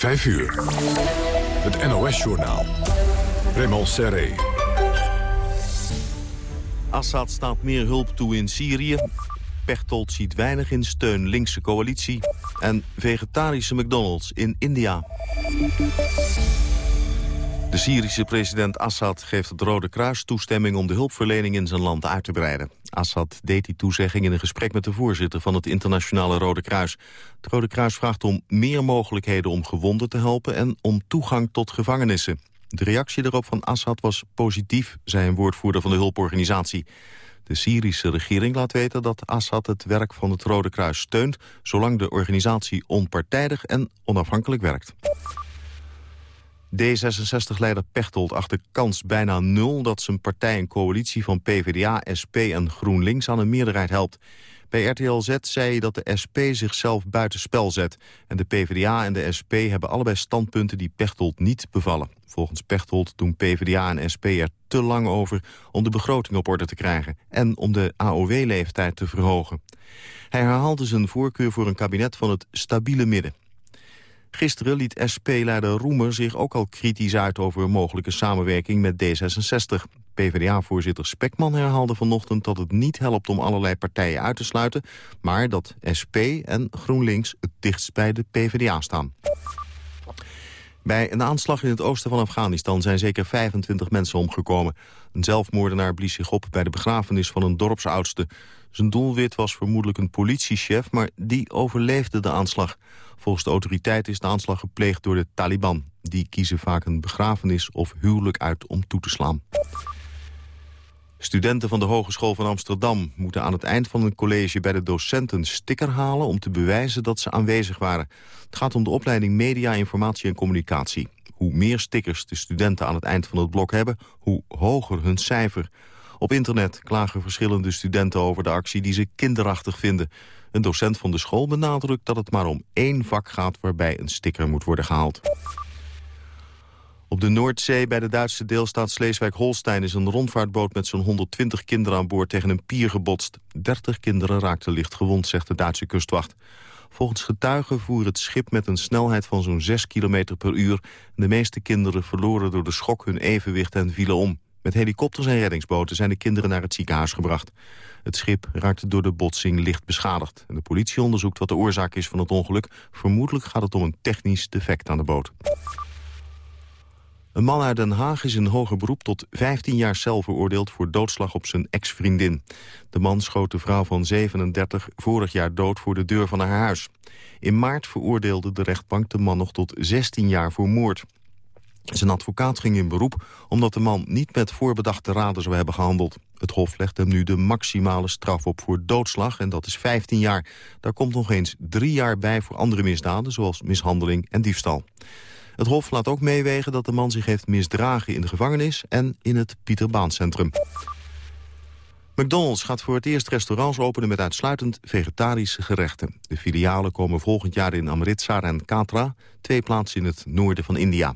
5 uur. Het NOS-journaal. Raymond Serré. Assad staat meer hulp toe in Syrië. Pechtold ziet weinig in steun linkse coalitie. En vegetarische McDonald's in India. De Syrische president Assad geeft het Rode Kruis toestemming om de hulpverlening in zijn land uit te breiden. Assad deed die toezegging in een gesprek met de voorzitter van het internationale Rode Kruis. Het Rode Kruis vraagt om meer mogelijkheden om gewonden te helpen en om toegang tot gevangenissen. De reactie daarop van Assad was positief, zei een woordvoerder van de hulporganisatie. De Syrische regering laat weten dat Assad het werk van het Rode Kruis steunt... zolang de organisatie onpartijdig en onafhankelijk werkt. D66-leider Pechtold achter kans bijna nul dat zijn partij een coalitie van PvdA, SP en GroenLinks aan een meerderheid helpt. Bij RTL Z zei hij dat de SP zichzelf buitenspel zet. En de PvdA en de SP hebben allebei standpunten die Pechtold niet bevallen. Volgens Pechtold doen PvdA en SP er te lang over om de begroting op orde te krijgen... en om de AOW-leeftijd te verhogen. Hij herhaalde zijn voorkeur voor een kabinet van het stabiele midden. Gisteren liet SP-leider Roemer zich ook al kritisch uit over mogelijke samenwerking met D66. PvdA-voorzitter Spekman herhaalde vanochtend dat het niet helpt om allerlei partijen uit te sluiten, maar dat SP en GroenLinks het dichtst bij de PvdA staan. Bij een aanslag in het oosten van Afghanistan zijn zeker 25 mensen omgekomen. Een zelfmoordenaar blies zich op bij de begrafenis van een dorpsoudste. Zijn doelwit was vermoedelijk een politiechef, maar die overleefde de aanslag. Volgens de autoriteiten is de aanslag gepleegd door de Taliban. Die kiezen vaak een begrafenis of huwelijk uit om toe te slaan. Studenten van de Hogeschool van Amsterdam moeten aan het eind van een college bij de docenten een sticker halen om te bewijzen dat ze aanwezig waren. Het gaat om de opleiding Media, Informatie en Communicatie. Hoe meer stickers de studenten aan het eind van het blok hebben, hoe hoger hun cijfer. Op internet klagen verschillende studenten over de actie die ze kinderachtig vinden. Een docent van de school benadrukt dat het maar om één vak gaat waarbij een sticker moet worden gehaald. Op de Noordzee bij de Duitse deelstaat Sleeswijk-Holstein... is een rondvaartboot met zo'n 120 kinderen aan boord tegen een pier gebotst. 30 kinderen raakten licht gewond, zegt de Duitse kustwacht. Volgens getuigen voer het schip met een snelheid van zo'n 6 km per uur. De meeste kinderen verloren door de schok hun evenwicht en vielen om. Met helikopters en reddingsboten zijn de kinderen naar het ziekenhuis gebracht. Het schip raakte door de botsing licht beschadigd. De politie onderzoekt wat de oorzaak is van het ongeluk. Vermoedelijk gaat het om een technisch defect aan de boot. Een man uit Den Haag is in hoger beroep tot 15 jaar cel veroordeeld voor doodslag op zijn ex-vriendin. De man schoot de vrouw van 37 vorig jaar dood voor de deur van haar huis. In maart veroordeelde de rechtbank de man nog tot 16 jaar voor moord. Zijn advocaat ging in beroep omdat de man niet met voorbedachte raden zou hebben gehandeld. Het Hof legt hem nu de maximale straf op voor doodslag en dat is 15 jaar. Daar komt nog eens drie jaar bij voor andere misdaden zoals mishandeling en diefstal. Het Hof laat ook meewegen dat de man zich heeft misdragen in de gevangenis en in het Pieterbaancentrum. McDonald's gaat voor het eerst restaurants openen met uitsluitend vegetarische gerechten. De filialen komen volgend jaar in Amritsar en Katra, twee plaatsen in het noorden van India.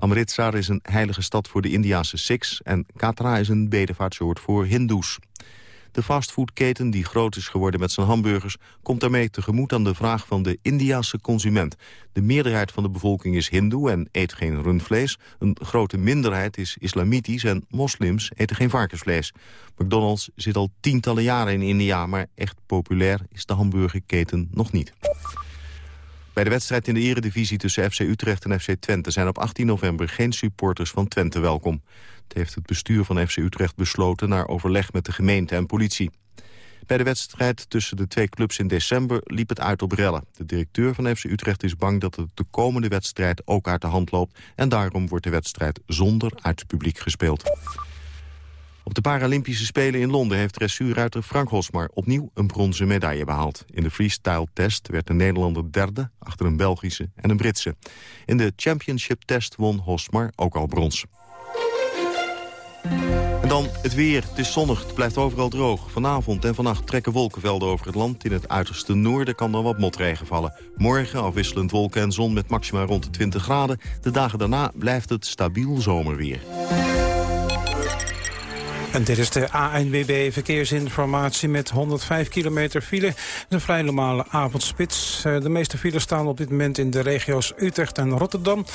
Amritsar is een heilige stad voor de Indiase Sikhs... en Katra is een bedevaartsoord voor Hindoes. De fastfoodketen, die groot is geworden met zijn hamburgers... komt daarmee tegemoet aan de vraag van de Indiase consument. De meerderheid van de bevolking is hindoe en eet geen rundvlees. Een grote minderheid is islamitisch en moslims eten geen varkensvlees. McDonald's zit al tientallen jaren in India... maar echt populair is de hamburgerketen nog niet. Bij de wedstrijd in de eredivisie tussen FC Utrecht en FC Twente... zijn op 18 november geen supporters van Twente welkom. Het heeft het bestuur van FC Utrecht besloten... naar overleg met de gemeente en politie. Bij de wedstrijd tussen de twee clubs in december liep het uit op rellen. De directeur van FC Utrecht is bang dat het de komende wedstrijd ook uit de hand loopt... en daarom wordt de wedstrijd zonder uitpubliek gespeeld. Op de Paralympische Spelen in Londen heeft dressuurruiter Frank Hosmar opnieuw een bronzen medaille behaald. In de freestyle-test werd de Nederlander derde achter een Belgische en een Britse. In de championship-test won Hosmar ook al brons. En dan het weer. Het is zonnig, het blijft overal droog. Vanavond en vannacht trekken wolkenvelden over het land. In het uiterste noorden kan dan wat motregen vallen. Morgen afwisselend wolken en zon met maxima rond de 20 graden. De dagen daarna blijft het stabiel zomerweer. En dit is de ANWB verkeersinformatie met 105 kilometer file. Een vrij normale avondspits. Eh, de meeste files staan op dit moment in de regio's Utrecht en Rotterdam. Een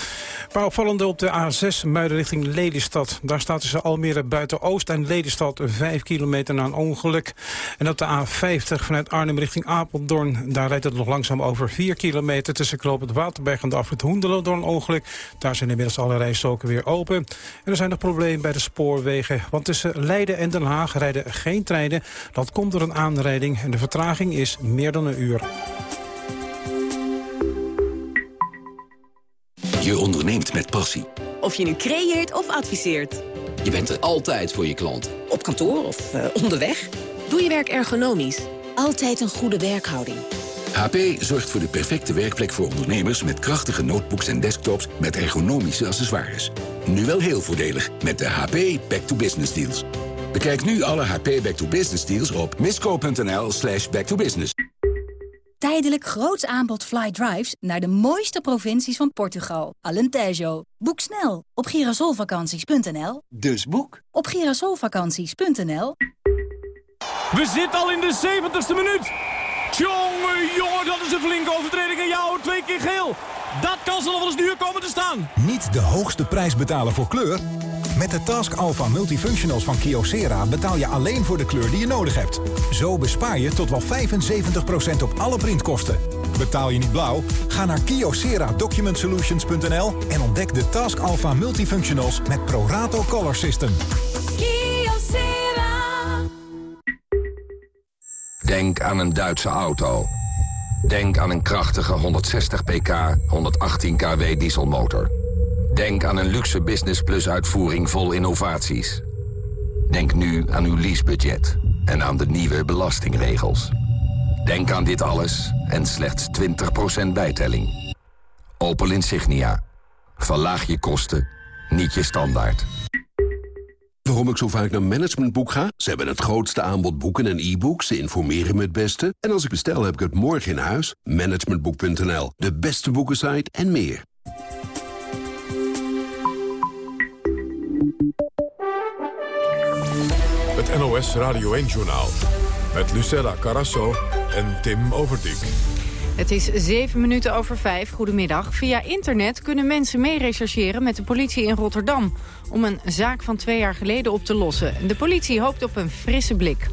paar opvallende op de A6 Muiden richting Lelystad. Daar staat tussen Almere buiten Oost en Lelystad 5 kilometer na een ongeluk. En op de A50 vanuit Arnhem richting Apeldoorn. Daar rijdt het nog langzaam over 4 kilometer tussen Kloop het Waterberg en de afrit Hoendelo door een ongeluk. Daar zijn inmiddels alle rijstroken weer open. En er zijn nog problemen bij de spoorwegen. Want tussen Leiden en Den Haag rijden geen treinen. Dat komt door een aanrijding en de vertraging is meer dan een uur. Je onderneemt met passie. Of je nu creëert of adviseert. Je bent er altijd voor je klant. Op kantoor of uh, onderweg. Doe je werk ergonomisch. Altijd een goede werkhouding. HP zorgt voor de perfecte werkplek voor ondernemers... met krachtige notebooks en desktops met ergonomische accessoires. Nu wel heel voordelig met de HP Back to Business deals. Bekijk nu alle HP Back to Business deals op misco.nl slash backtobusiness. Tijdelijk groots aanbod fly drives naar de mooiste provincies van Portugal. Alentejo. Boek snel op girasolvakanties.nl. Dus boek op girasolvakanties.nl. We zitten al in de 70ste minuut. Jongen, jongen, dat is een flinke overtreding. En jou twee keer geel. Dat kan ze nog wel eens duur komen te staan. Niet de hoogste prijs betalen voor kleur? Met de Task Alpha Multifunctionals van Kyocera betaal je alleen voor de kleur die je nodig hebt. Zo bespaar je tot wel 75% op alle printkosten. Betaal je niet blauw? Ga naar kyocera-document-solutions.nl en ontdek de Task Alpha Multifunctionals met ProRato Color System. Kyocera. Denk aan een Duitse auto. Denk aan een krachtige 160 pk, 118 kW dieselmotor. Denk aan een luxe Business Plus uitvoering vol innovaties. Denk nu aan uw leasebudget en aan de nieuwe belastingregels. Denk aan dit alles en slechts 20% bijtelling. Opel Insignia. Verlaag je kosten, niet je standaard. Waarom ik zo vaak naar Managementboek ga? Ze hebben het grootste aanbod boeken en e-books. Ze informeren me het beste. En als ik bestel, heb ik het morgen in huis. Managementboek.nl, de beste boekensite en meer. Het NOS Radio 1-journaal. Met Lucella Carasso en Tim Overdijk. Het is zeven minuten over vijf. Goedemiddag. Via internet kunnen mensen mee rechercheren met de politie in Rotterdam... om een zaak van twee jaar geleden op te lossen. De politie hoopt op een frisse blik.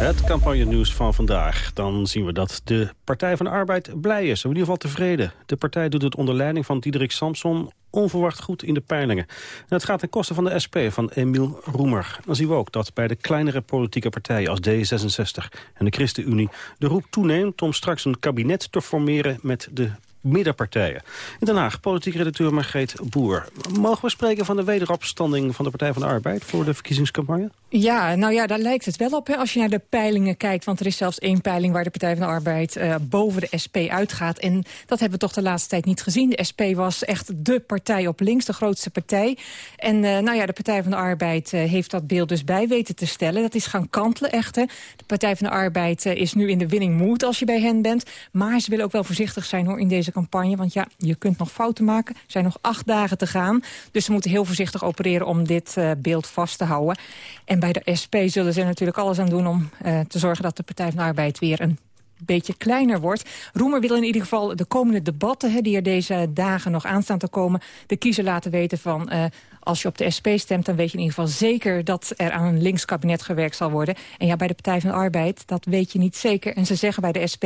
Het campagne-nieuws van vandaag. Dan zien we dat de Partij van de Arbeid blij is, in ieder geval tevreden. De partij doet het onder leiding van Diederik Samson onverwacht goed in de peilingen. En het gaat ten koste van de SP, van Emiel Roemer. Dan zien we ook dat bij de kleinere politieke partijen als D66 en de ChristenUnie... de roep toeneemt om straks een kabinet te formeren met de middenpartijen. In Den Haag, politiek redacteur Margreet Boer. Mogen we spreken van de wederopstanding van de Partij van de Arbeid... voor de verkiezingscampagne? Ja, nou ja, daar lijkt het wel op. Hè, als je naar de peilingen kijkt. Want er is zelfs één peiling waar de Partij van de Arbeid... Uh, boven de SP uitgaat. En dat hebben we toch de laatste tijd niet gezien. De SP was echt de partij op links, de grootste partij. En uh, nou ja, de Partij van de Arbeid uh, heeft dat beeld dus bij weten te stellen. Dat is gaan kantelen echt. Hè. De Partij van de Arbeid is nu in de winning mood als je bij hen bent. Maar ze willen ook wel voorzichtig zijn hoor in deze campagne. Want ja, je kunt nog fouten maken. Er zijn nog acht dagen te gaan. Dus ze moeten heel voorzichtig opereren om dit beeld vast te houden. En bij de SP zullen ze natuurlijk alles aan doen om uh, te zorgen dat de Partij van de Arbeid weer een beetje kleiner wordt. Roemer wil in ieder geval de komende debatten... Die er deze dagen nog aan staan te komen... de kiezer laten weten van... Uh, als je op de SP stemt, dan weet je in ieder geval zeker... dat er aan een links kabinet gewerkt zal worden. En ja, bij de Partij van de Arbeid, dat weet je niet zeker. En ze zeggen bij de SP...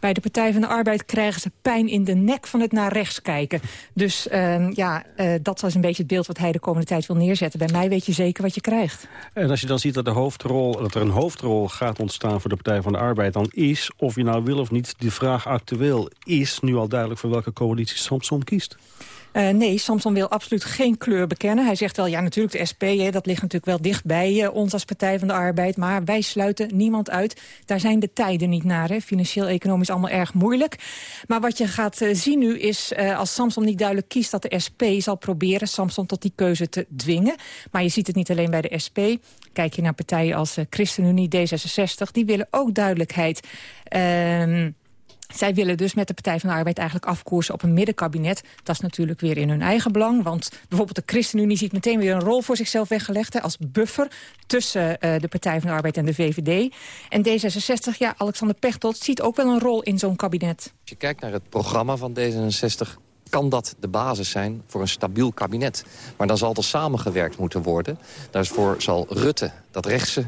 bij de Partij van de Arbeid krijgen ze pijn in de nek van het naar rechts kijken. Dus uh, ja, uh, dat is een beetje het beeld wat hij de komende tijd wil neerzetten. Bij mij weet je zeker wat je krijgt. En als je dan ziet dat, de hoofdrol, dat er een hoofdrol gaat ontstaan... voor de Partij van de Arbeid, dan is, of je nou wil of niet... de vraag actueel is nu al duidelijk... voor welke coalitie Samson kiest. Uh, nee, Samson wil absoluut geen kleur bekennen. Hij zegt wel, ja natuurlijk de SP, hè, dat ligt natuurlijk wel dicht bij uh, ons als Partij van de Arbeid. Maar wij sluiten niemand uit. Daar zijn de tijden niet naar. Financieel, economisch allemaal erg moeilijk. Maar wat je gaat uh, zien nu is, als Samson niet duidelijk kiest... dat de SP zal proberen Samson tot die keuze te dwingen. Maar je ziet het niet alleen bij de SP. Kijk je naar partijen als ChristenUnie, D66, die willen ook duidelijkheid... Ehm Zij willen dus met de Partij van de Arbeid eigenlijk afkoersen op een middenkabinet. Dat is natuurlijk weer in hun eigen belang. Want bijvoorbeeld de ChristenUnie ziet meteen weer een rol voor zichzelf weggelegd... Hè, als buffer tussen uh, de Partij van de Arbeid en de VVD. En D66, ja, Alexander Pechtold ziet ook wel een rol in zo'n kabinet. Als je kijkt naar het programma van D66 kan dat de basis zijn voor een stabiel kabinet. Maar dan zal er samengewerkt moeten worden. Daarvoor zal Rutte dat rechtse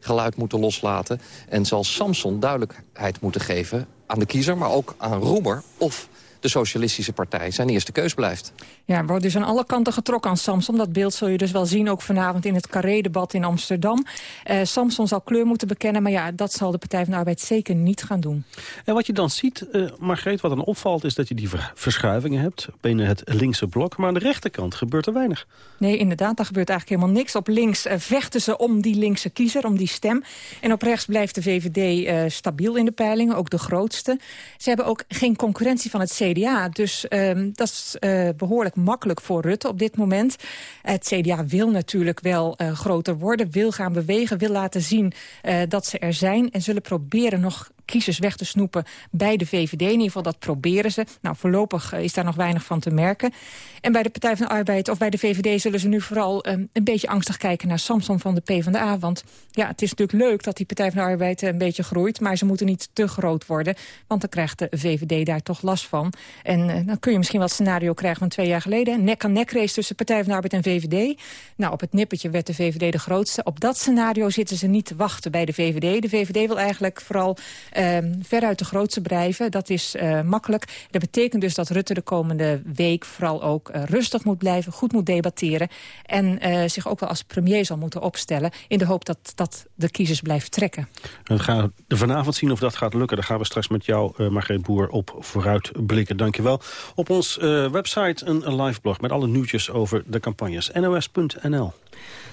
geluid moeten loslaten... en zal Samson duidelijkheid moeten geven aan de kiezer... maar ook aan Roemer of de Socialistische Partij zijn eerste keus blijft. Ja, er wordt dus aan alle kanten getrokken aan Samson. Dat beeld zul je dus wel zien, ook vanavond in het Carré-debat in Amsterdam. Uh, Samson zal kleur moeten bekennen, maar ja, dat zal de Partij van de Arbeid zeker niet gaan doen. En wat je dan ziet, uh, Margreet, wat dan opvalt... is dat je die verschuivingen hebt binnen het linkse blok. Maar aan de rechterkant gebeurt er weinig. Nee, inderdaad, daar gebeurt eigenlijk helemaal niks. Op links uh, vechten ze om die linkse kiezer, om die stem. En op rechts blijft de VVD stabiel in de peilingen, ook de grootste. Ze hebben ook geen concurrentie van het CDA CDA. Dus um, dat is uh, behoorlijk makkelijk voor Rutte op dit moment. Het CDA wil natuurlijk wel uh, groter worden, wil gaan bewegen... wil laten zien uh, dat ze er zijn en zullen proberen nog kiezers weg te snoepen bij de VVD. In ieder geval, dat proberen ze. Nou, voorlopig is daar nog weinig van te merken. En bij de Partij van de Arbeid of bij de VVD zullen ze nu vooral um, een beetje angstig kijken naar Samson van de PvdA. Want ja, het is natuurlijk leuk dat die Partij van de Arbeid een beetje groeit. Maar ze moeten niet te groot worden. Want dan krijgt de VVD daar toch last van. En uh, dan kun je misschien het scenario krijgen van twee jaar geleden. Nek-aan-nek race tussen Partij van de Arbeid en VVD. Nou, op het nippertje werd de VVD de grootste. Op dat scenario zitten ze niet te wachten bij de VVD. De VVD wil eigenlijk vooral veruit de grootste blijven. Dat is uh, makkelijk. Dat betekent dus dat Rutte de komende week vooral ook uh, rustig moet blijven, goed moet debatteren... en uh, zich ook wel als premier zal moeten opstellen... in de hoop dat, dat de kiezers blijft trekken. We gaan vanavond zien of dat gaat lukken. Daar gaan we straks met jou, uh, Boer, op vooruit blikken. Dankjewel. Op ons website een live blog met alle nieuwtjes over de campagnes. nos.nl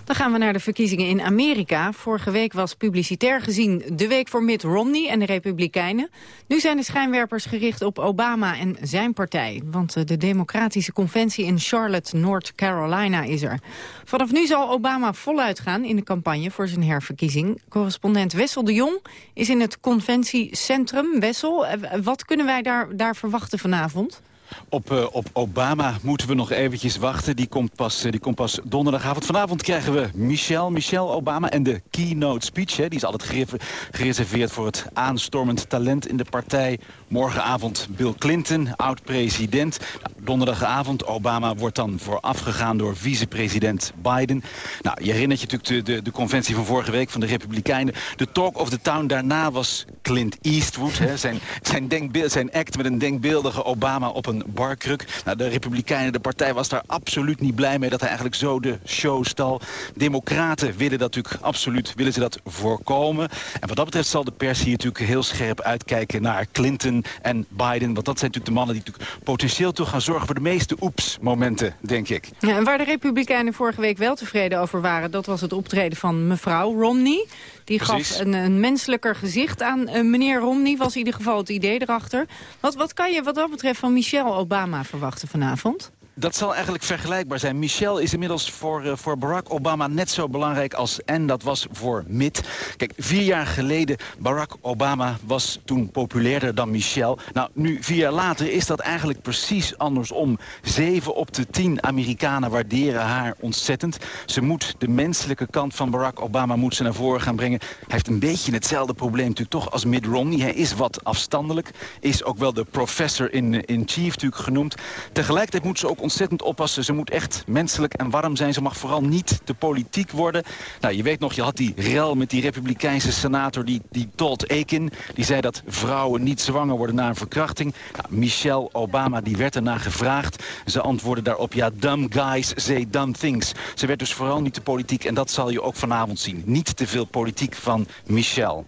dan gaan we naar de verkiezingen in Amerika. Vorige week was publicitair gezien de week voor Mitt Romney en de Republikeinen. Nu zijn de schijnwerpers gericht op Obama en zijn partij. Want eh, de democratische conventie in Charlotte, North Carolina is er. Vanaf nu zal Obama voluit gaan in de campagne voor zijn herverkiezing. Correspondent Wessel de Jong is in het conventiecentrum. Wessel, eh, wat kunnen wij daar, daar verwachten vanavond? Op, uh, op Obama moeten we nog eventjes wachten. Die komt, pas, uh, die komt pas donderdagavond. Vanavond krijgen we Michelle, Michelle Obama en de keynote speech. Hè. Die is altijd gereserveerd voor het aanstormend talent in de partij. Morgenavond Bill Clinton, oud-president. Nou, donderdagavond, Obama wordt dan voorafgegaan door vicepresident Biden. Nou, je herinnert je natuurlijk de, de, de, conventie van vorige week van de Republikeinen. De talk of the town daarna was Clint Eastwood. Hè. Zijn, zijn, zijn act met een denkbeeldige Obama op een barkruk. Nou, de Republikeinen, de partij was daar absoluut niet blij mee... dat hij eigenlijk zo de show stal. Democraten willen dat natuurlijk absoluut willen ze dat voorkomen. En wat dat betreft zal de pers hier natuurlijk heel scherp uitkijken naar Clinton en Biden. Want dat zijn natuurlijk de mannen die natuurlijk potentieel toch gaan zorgen voor de meeste oeps-momenten, denk ik. Ja, en waar de Republikeinen vorige week wel tevreden over waren... dat was het optreden van mevrouw Romney. Die gaf een, een, menselijker gezicht aan uh, meneer Romney, was in ieder geval het idee erachter. Wat, wat kan je wat dat betreft van Obama verwachten vanavond? Dat zal eigenlijk vergelijkbaar zijn. Michelle is inmiddels voor, uh, voor Barack Obama net zo belangrijk als en dat was voor Mitt. Kijk, vier jaar geleden, Barack Obama was toen populairder dan Michelle. Nou, nu vier jaar later is dat eigenlijk precies andersom. Zeven op de tien Amerikanen waarderen haar ontzettend. Ze moet de menselijke kant van Barack Obama moet ze naar voren gaan brengen. Hij heeft een beetje hetzelfde probleem natuurlijk toch als Mitt Romney. Hij is wat afstandelijk. Is ook wel de professor in, in chief natuurlijk genoemd. Tegelijkertijd moet ze ook ontzettend oppassen. Ze moet echt menselijk en warm zijn. Ze mag vooral niet te politiek worden. Nou, je weet nog, je had die rel met die republikeinse senator, die, die Todd Akin. Die zei dat vrouwen niet zwanger worden na een verkrachting. Nou, Michelle Obama, die werd ernaar gevraagd. Ze antwoordde daarop, ja, dumb guys say dumb things. Ze werd dus vooral niet de politiek en dat zal je ook vanavond zien. Niet te veel politiek van Michelle.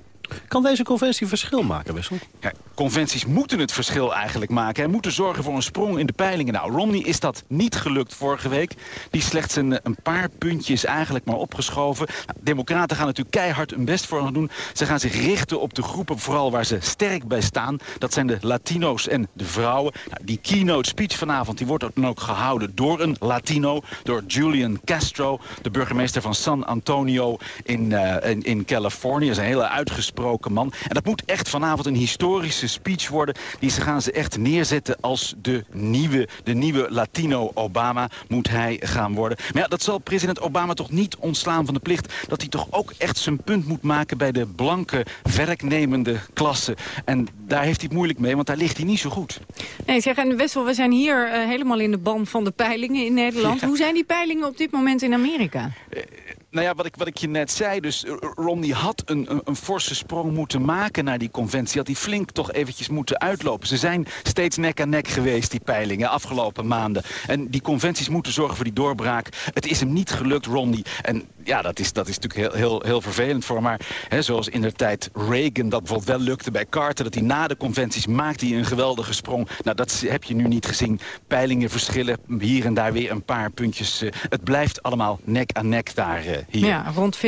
Kan deze conventie verschil maken, Wessel? Ja, conventies moeten het verschil eigenlijk maken. En moeten zorgen voor een sprong in de peilingen. Nou, Romney is dat niet gelukt vorige week. Die slechts een, een paar puntjes eigenlijk maar opgeschoven. Nou, democraten gaan natuurlijk keihard hun best voor gaan doen. Ze gaan zich richten op de groepen vooral waar ze sterk bij staan. Dat zijn de Latino's en de vrouwen. Nou, die keynote speech vanavond die wordt dan ook gehouden door een Latino. Door Julian Castro, de burgemeester van San Antonio in, in, in Californië. Dat is een hele uitgesproken uitgesproken man. En dat moet echt vanavond een historische speech worden. Die ze gaan ze echt neerzetten als de nieuwe, de nieuwe Latino-Obama moet hij gaan worden. Maar ja, dat zal president Obama toch niet ontslaan van de plicht... dat hij toch ook echt zijn punt moet maken bij de blanke werknemende klasse. En daar heeft hij het moeilijk mee, want daar ligt hij niet zo goed. Nee, zeg, en Wessel, we zijn hier uh, helemaal in de ban van de peilingen in Nederland. Ja. Hoe zijn die peilingen op dit moment in Amerika? Uh, nou ja, wat ik, wat ik je net zei, dus Romney had een, een, forse sprong moeten maken naar die conventie. Had hij flink toch eventjes moeten uitlopen. Ze zijn steeds nek aan nek geweest, die peilingen, afgelopen maanden. En die conventies moeten zorgen voor die doorbraak. Het is hem niet gelukt, Romney. En ja, dat is, dat is natuurlijk heel, heel, heel vervelend voor hem. Maar hè, zoals in de tijd Reagan dat bijvoorbeeld wel lukte bij Carter... dat hij na de conventies maakte hij een geweldige sprong. Nou, dat heb je nu niet gezien. Peilingen verschillen, hier en daar weer een paar puntjes. het blijft allemaal nek aan nek daar hier. Ja, rond 50-50.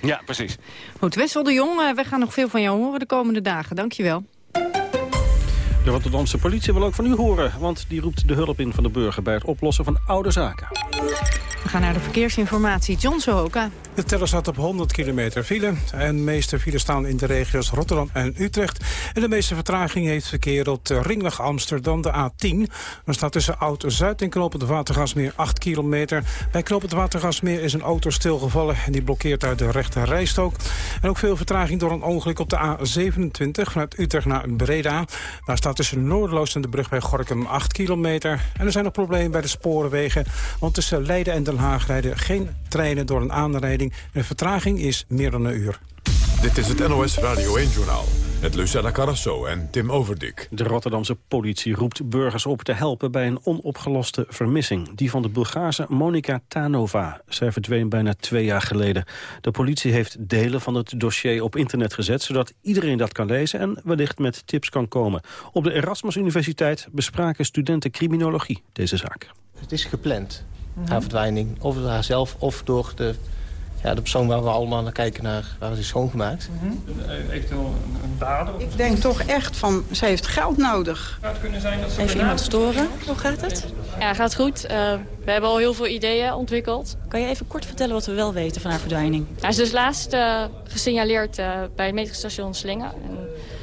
Ja, precies. Goed, Wessel de Jong, we gaan nog veel van jou horen de komende dagen. Dankjewel. De Rotterdamse politie wil ook van u horen, want die roept de hulp in van de burger bij het oplossen van oude zaken. We gaan naar de verkeersinformatie. John Sohoka. De teller staat op 100 kilometer file. En de meeste files staan in de regio's Rotterdam en Utrecht. En de meeste vertraging heeft verkeer op de ringweg Amsterdam, de A10. Er staat tussen Oud-Zuid en Knopend Watergasmeer 8 kilometer. Bij Knopend Watergasmeer is een auto stilgevallen... en die blokkeert uit de rechte rijstok. En ook veel vertraging door een ongeluk op de A27 vanuit Utrecht naar Breda. Daar staat tussen Noordeloos en de brug bij Gorkum 8 kilometer. En er zijn nog problemen bij de sporenwegen. Want tussen Leiden en Den Haag rijden geen treinen door een aanrijding. De vertraging is meer dan een uur. Dit is het NOS Radio 1-journaal. Met Lucella Carrasso en Tim Overdik. De Rotterdamse politie roept burgers op te helpen bij een onopgeloste vermissing. Die van de Bulgaarse Monika Tanova. Zij verdween bijna twee jaar geleden. De politie heeft delen van het dossier op internet gezet... zodat iedereen dat kan lezen en wellicht met tips kan komen. Op de Erasmus Universiteit bespraken studenten criminologie deze zaak. Het is gepland, haar verdwijning. Of door haarzelf of door de ja, de persoon waar we allemaal naar kijken, naar, waar ze is schoongemaakt. Mm -hmm. Eventueel een, een dader? Ik denk toch echt van, ze heeft geld nodig. Zou het kunnen zijn dat ze... Even iemand storen? Hoe gaat het? Ja, gaat goed. Uh, we hebben al heel veel ideeën ontwikkeld. Kan je even kort vertellen wat we wel weten van haar verdwijning? Ja, ze is laatst uh, gesignaleerd uh, bij het metrostation Slingen. En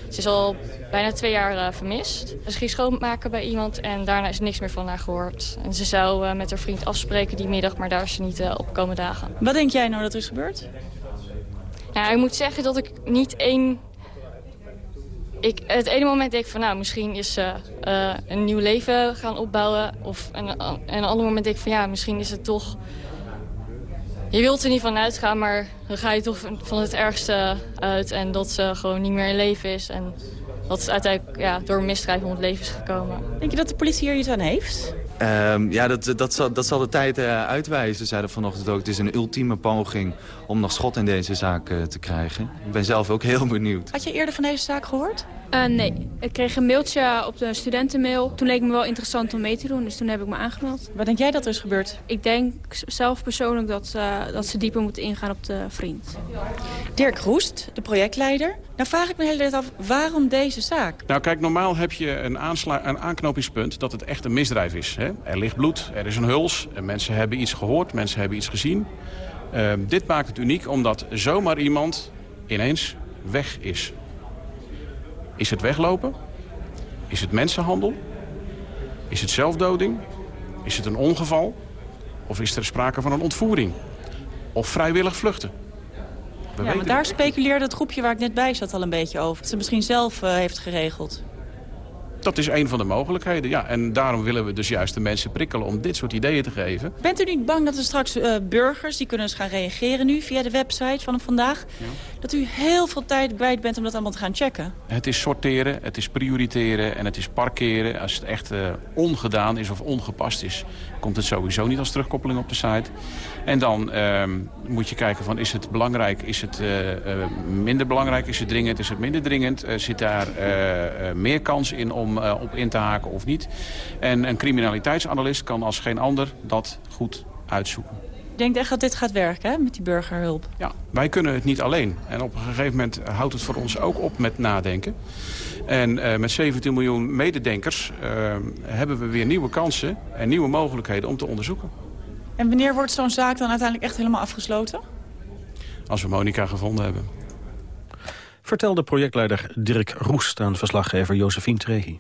ze is al bijna twee jaar uh, vermist. Ze ging schoonmaken bij iemand en daarna is niks meer van haar gehoord. En ze zou uh, met haar vriend afspreken die middag, maar daar is ze niet uh, op komen dagen. Wat denk jij nou dat er is gebeurd? Ja, ik moet zeggen dat ik niet één... Ik, het ene moment denk ik van, nou, misschien is ze een nieuw leven gaan opbouwen. Of en, en een ander moment denk ik van, ja, misschien is het toch... Je wilt er niet van uitgaan, maar dan ga je toch van het ergste uit. En dat ze gewoon niet meer in leven is. En dat het uiteindelijk ja, door een misdrijf om het leven is gekomen. Denk je dat de politie hier iets aan heeft? Um, ja, dat, dat, zal, dat zal de tijd uh, uitwijzen. Ze zeiden vanochtend ook, het is een ultieme poging om nog schot in deze zaak uh, te krijgen. Ik ben zelf ook heel benieuwd. Had je eerder van deze zaak gehoord? Uh, nee, ik kreeg een mailtje op de studentenmail. Toen leek me wel interessant om mee te doen, dus toen heb ik me aangemeld. Wat denk jij dat er is gebeurd? Ik denk zelf persoonlijk dat, dat ze dieper moeten ingaan op de vriend. Dirk Roest, de projectleider. Nou vraag ik me de hele tijd af, waarom deze zaak? Nou kijk, normaal heb je een, een aanknopingspunt dat het echt een misdrijf is. Hè? Er ligt bloed, er is een huls, en mensen hebben iets gehoord, mensen hebben iets gezien. Uh, dit maakt het uniek omdat zomaar iemand ineens weg is. Is het weglopen? Is het mensenhandel? Is het zelfdoding? Is het een ongeval? Of is er sprake van een ontvoering? Of vrijwillig vluchten? We ja, maar daar speculeerde het groepje waar ik net bij zat al een beetje over. Dat ze misschien zelf uh, heeft geregeld. Dat is een van de mogelijkheden, ja. En daarom willen we dus juist de mensen prikkelen om dit soort ideeën te geven. Bent u niet bang dat er straks uh, burgers, die kunnen eens gaan reageren nu via de website van vandaag... Ja. dat u heel veel tijd kwijt bent om dat allemaal te gaan checken? Het is sorteren, het is prioriteren en het is parkeren. Als het echt uh, ongedaan is of ongepast is, komt het sowieso niet als terugkoppeling op de site. En dan uh, moet je kijken van is het belangrijk, is het uh, uh, minder belangrijk, is het dringend, is het minder dringend. Uh, zit daar meer kans in om op in te haken of niet. En een criminaliteitsanalist kan als geen ander dat goed uitzoeken. Ik denk echt dat dit gaat werken hè, met die burgerhulp. Ja, wij kunnen het niet alleen. En op een gegeven moment houdt het voor ons ook op met nadenken. En uh, met 17 miljoen mededenkers uh, hebben we weer nieuwe kansen en nieuwe mogelijkheden om te onderzoeken. En wanneer wordt zo'n zaak dan uiteindelijk echt helemaal afgesloten? Als we Monika gevonden hebben. Vertelde projectleider Dirk Roest aan verslaggever Josephine Trehi.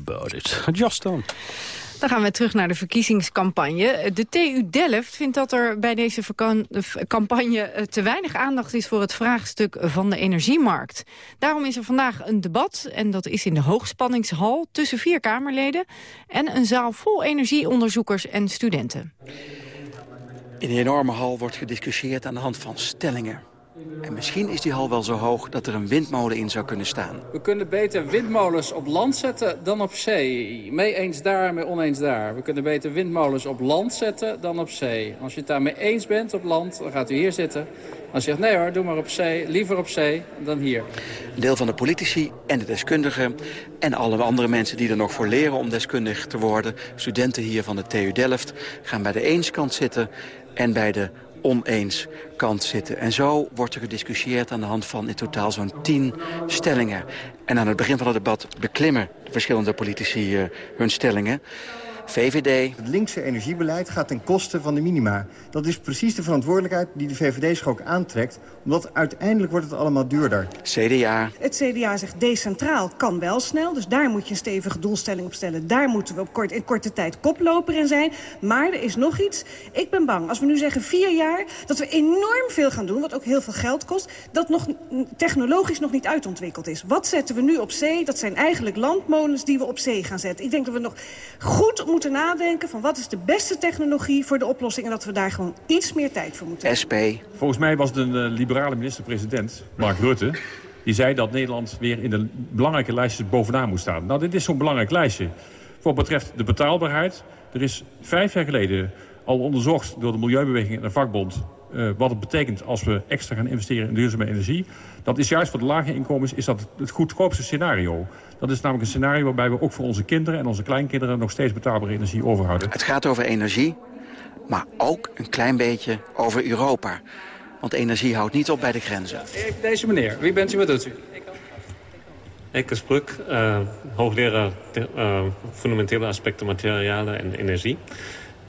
About it. Just dan. Dan gaan we terug naar de verkiezingscampagne. De TU Delft vindt dat er bij deze campagne eh, te weinig aandacht is voor het vraagstuk van de energiemarkt. Daarom is er vandaag een debat, en dat is in de hoogspanningshal, tussen vier Kamerleden en een zaal vol energieonderzoekers en studenten. In de enorme hal wordt gediscussieerd aan de hand van stellingen. En misschien is die hal wel zo hoog dat er een windmolen in zou kunnen staan. We kunnen beter windmolens op land zetten dan op zee. Mee eens daar, mee oneens daar. We kunnen beter windmolens op land zetten dan op zee. Als je het daarmee eens bent op land, dan gaat u hier zitten. Als je zegt, nee hoor, doe maar op zee, liever op zee dan hier. Een deel van de politici en de deskundigen en alle andere mensen die er nog voor leren om deskundig te worden... studenten hier van de TU Delft gaan bij de eenskant zitten en bij de oneens kant zitten. En zo wordt er gediscussieerd aan de hand van in totaal zo'n tien stellingen. En aan het begin van het debat beklimmen de verschillende politici uh, hun stellingen. VVD. Het linkse energiebeleid gaat ten koste van de minima. Dat is precies de verantwoordelijkheid die de VVD zich ook aantrekt. Omdat uiteindelijk wordt het allemaal duurder. CDA. Het CDA zegt decentraal kan wel snel. Dus daar moet je een stevige doelstelling op stellen. Daar moeten we op kort, in korte tijd koploper in zijn. Maar er is nog iets. Ik ben bang, als we nu zeggen vier jaar... dat we enorm veel gaan doen, wat ook heel veel geld kost... dat nog technologisch nog niet uitontwikkeld is. Wat zetten we nu op zee? Dat zijn eigenlijk landmolens die we op zee gaan zetten. Ik denk dat we nog goed moeten nadenken van wat is de beste technologie voor de oplossing... en dat we daar gewoon iets meer tijd voor moeten SP. Volgens mij was het een uh, liberale minister-president, Mark Rutte... die zei dat Nederland weer in de belangrijke lijstjes bovenaan moet staan. Nou, dit is zo'n belangrijk lijstje. Voor wat betreft de betaalbaarheid. Er is vijf jaar geleden al onderzocht door de Milieubeweging en de vakbond... Uh, wat het betekent als we extra gaan investeren in duurzame energie. Dat is juist voor de lage inkomens is dat het goedkoopste scenario. Dat is namelijk een scenario waarbij we ook voor onze kinderen en onze kleinkinderen nog steeds betaalbare energie overhouden. Het gaat over energie, maar ook een klein beetje over Europa. Want energie houdt niet op bij de grenzen. Deze meneer, wie bent u, wat doet u? Eckersbrug, uh, hoogleraar uh, fundamentele aspecten materialen en energie.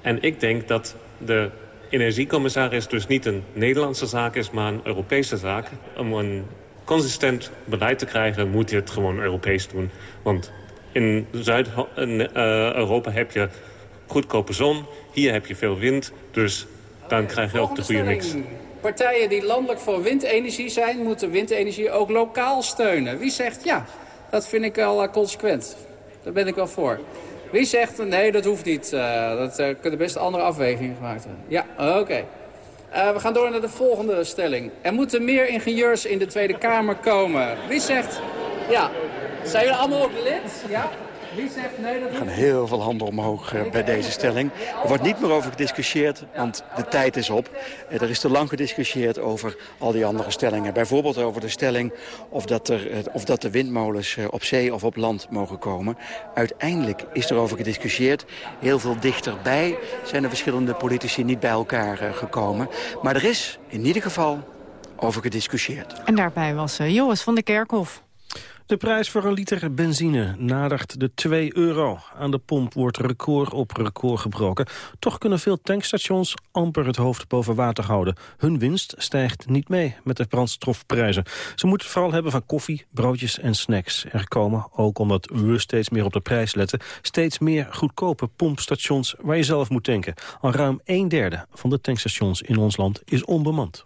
En ik denk dat de energiecommissaris dus niet een Nederlandse zaak is, maar een Europese zaak. Om een consistent beleid te krijgen, moet je het gewoon Europees doen. Want in Zuid-Europa heb je goedkope zon, hier heb je veel wind, dus dan krijg je ook de goede mix. Partijen die landelijk voor windenergie zijn, moeten windenergie ook lokaal steunen. Wie zegt ja, dat vind ik wel consequent. Daar ben ik wel voor. Wie zegt nee, dat hoeft niet. Uh, dat uh, kunnen best andere afwegingen gemaakt worden. Ja, oké. Uh, we gaan door naar de volgende stelling. Er moeten meer ingenieurs in de Tweede Kamer komen. Wie zegt ja? Zijn jullie allemaal ook lid? Ja? Er gaan heel veel handen omhoog uh, bij deze stelling. Er wordt niet meer over gediscussieerd, want de tijd is op. Uh, er is te lang gediscussieerd over al die andere stellingen. Bijvoorbeeld over de stelling of dat, er, uh, of dat de windmolens op zee of op land mogen komen. Uiteindelijk is er over gediscussieerd. Heel veel dichterbij zijn de verschillende politici niet bij elkaar gekomen. Maar er is in ieder geval over gediscussieerd. En daarbij was Joris van der Kerkhof. De prijs voor een liter benzine nadert de 2 euro. Aan de pomp wordt record op record gebroken. Toch kunnen veel tankstations amper het hoofd boven water houden. Hun winst stijgt niet mee met de brandstofprijzen. Ze moeten het vooral hebben van koffie, broodjes en snacks. Er komen, ook omdat we steeds meer op de prijs letten... steeds meer goedkope pompstations waar je zelf moet tanken. Al ruim een derde van de tankstations in ons land is onbemand.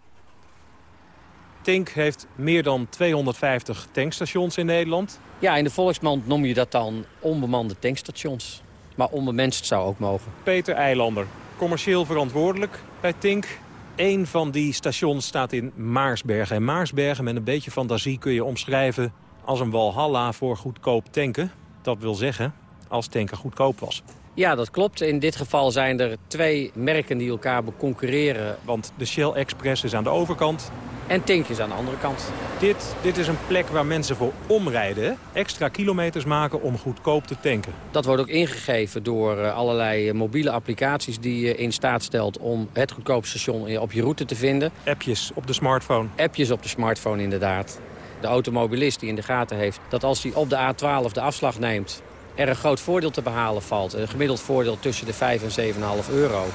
Tink heeft meer dan 250 tankstations in Nederland. Ja, in de volksmond noem je dat dan onbemande tankstations. Maar onbemenst zou ook mogen. Peter Eilander, commercieel verantwoordelijk bij Tink. Eén van die stations staat in Maarsbergen. En Maarsbergen, met een beetje fantasie, kun je omschrijven als een walhalla voor goedkoop tanken. Dat wil zeggen, als tanken goedkoop was. Ja, dat klopt. In dit geval zijn er twee merken die elkaar concurreren. Want de Shell Express is aan de overkant. En Tink is aan de andere kant. Dit, dit is een plek waar mensen voor omrijden. Extra kilometers maken om goedkoop te tanken. Dat wordt ook ingegeven door eh, allerlei eh, mobiele applicaties... die je in staat stelt om het goedkoopste station op je route te vinden. Appjes op de smartphone. Appjes op de smartphone, inderdaad. De automobilist die in de gaten heeft dat als hij op de A12 de afslag neemt er een groot voordeel te behalen valt. Een gemiddeld voordeel tussen de 5 en 7,5 euro.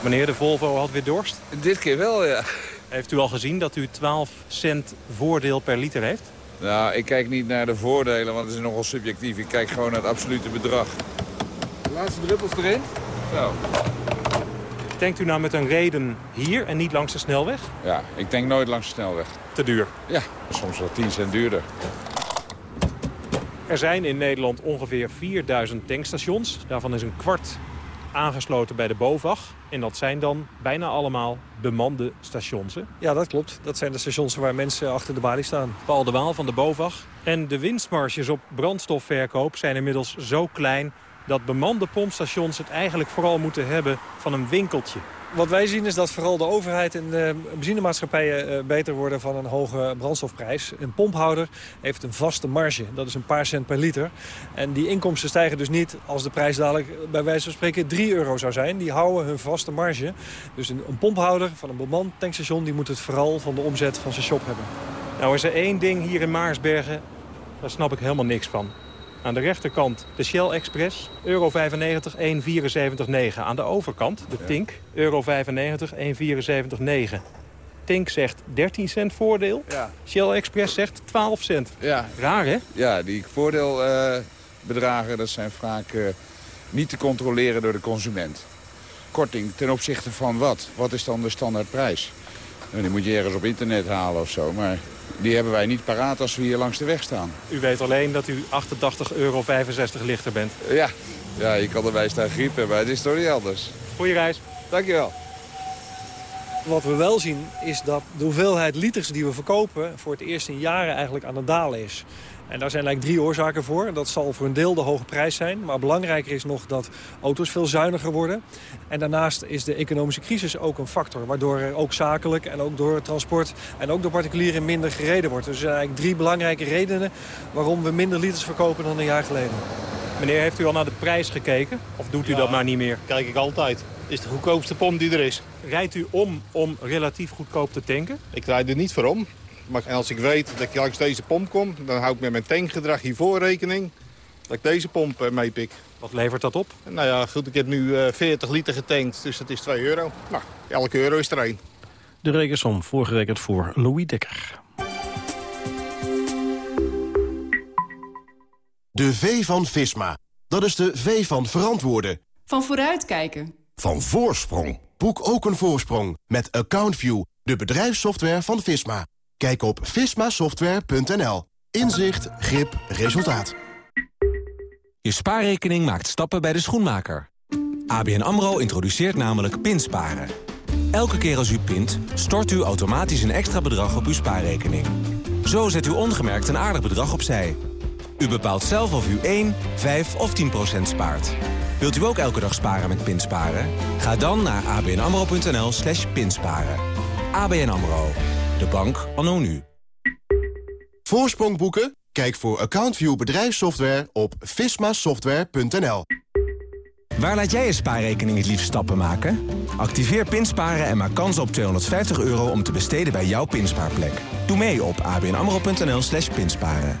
Meneer, de Volvo had weer dorst? Dit keer wel, ja. Heeft u al gezien dat u 12 cent voordeel per liter heeft? Nou, ik kijk niet naar de voordelen, want het is nogal subjectief. Ik kijk gewoon naar het absolute bedrag. De laatste druppels erin. Zo. Denkt u nou met een reden hier en niet langs de snelweg? Ja, ik denk nooit langs de snelweg. Te duur? Ja, soms wel 10 cent duurder. Er zijn in Nederland ongeveer 4000 tankstations. Daarvan is een kwart aangesloten bij de BOVAG. En dat zijn dan bijna allemaal bemande stations. Ja, dat klopt. Dat zijn de stations waar mensen achter de balie staan. Paul de Waal van de BOVAG. En de winstmarges op brandstofverkoop zijn inmiddels zo klein... dat bemande pompstations het eigenlijk vooral moeten hebben van een winkeltje. Wat wij zien is dat vooral de overheid en de benzinemaatschappijen eh, beter worden van een hoge brandstofprijs. Een pomphouder heeft een vaste marge. Dat is een paar cent per liter. En die inkomsten stijgen dus niet als de prijs dadelijk bij wijze van spreken 3 euro zou zijn. Die houden hun vaste marge. Dus een, een pomphouder van een bemand tankstation die moet het vooral van de omzet van zijn shop hebben. Nou is er één ding hier in Maarsbergen, daar snap ik helemaal niks van. Aan de rechterkant de Shell Express, euro 95, 1,74,9. Aan de overkant de Tink, euro 95, 1,74,9. Tink zegt 13 cent voordeel. Ja. Shell Express zegt 12 cent. Ja. Raar, hè? Ja, die voordeelbedragen dat zijn vaak uh, niet te controleren door de consument. Korting ten opzichte van wat? Wat is dan de standaardprijs? Nou, die moet je ergens op internet halen of zo, maar die hebben wij niet paraat als we hier langs de weg staan. U weet alleen dat u 88,65 euro lichter bent. Ja, ja je kan erbij staan griep hebben, het is toch niet anders. Goeie reis. Dankjewel. Wat we wel zien is dat de hoeveelheid liters die we verkopen... voor het eerst in jaren eigenlijk aan het dalen is. En daar zijn eigenlijk drie oorzaken voor. Dat zal voor een deel de hoge prijs zijn. Maar belangrijker is nog dat auto's veel zuiniger worden. En daarnaast is de economische crisis ook een factor. Waardoor er ook zakelijk en ook door transport en ook door particulieren minder gereden wordt. Dus er zijn eigenlijk drie belangrijke redenen waarom we minder liters verkopen dan een jaar geleden. Meneer, heeft u al naar de prijs gekeken? Of doet u dat maar niet meer? kijk ik altijd. Het is de goedkoopste pomp die er is. Rijdt u om om relatief goedkoop te tanken? Ik rijd er niet voor om. Maar als ik weet dat ik langs deze pomp kom, dan hou ik met mijn tankgedrag hiervoor rekening dat ik deze pomp uh, meepik. Wat levert dat op? Nou ja, goed, ik heb nu uh, 40 liter getankt, dus dat is 2 euro. Nou, elke euro is er één. De rekensom voorgerekend voor Louis Dekker. De V van Visma. Dat is de V van verantwoorden. Van vooruitkijken. Van voorsprong. Boek ook een voorsprong met AccountView, de bedrijfssoftware van Visma. Kijk op vismasoftware.nl. Inzicht, grip, resultaat. Je spaarrekening maakt stappen bij de schoenmaker. ABN AMRO introduceert namelijk pinsparen. Elke keer als u pint, stort u automatisch een extra bedrag op uw spaarrekening. Zo zet u ongemerkt een aardig bedrag opzij. U bepaalt zelf of u 1, 5 of 10 procent spaart. Wilt u ook elke dag sparen met pinsparen? Ga dan naar abnamro.nl slash pinsparen. ABN AMRO. De bank anno nu. Voorsprong boeken? Kijk voor AccountView bedrijfssoftware op vismasoftware.nl. Waar laat jij je spaarrekening het liefst stappen maken? Activeer Pinsparen en maak kans op 250 euro om te besteden bij jouw pinspaarplek. Doe mee op abnamro.nl slash pinsparen.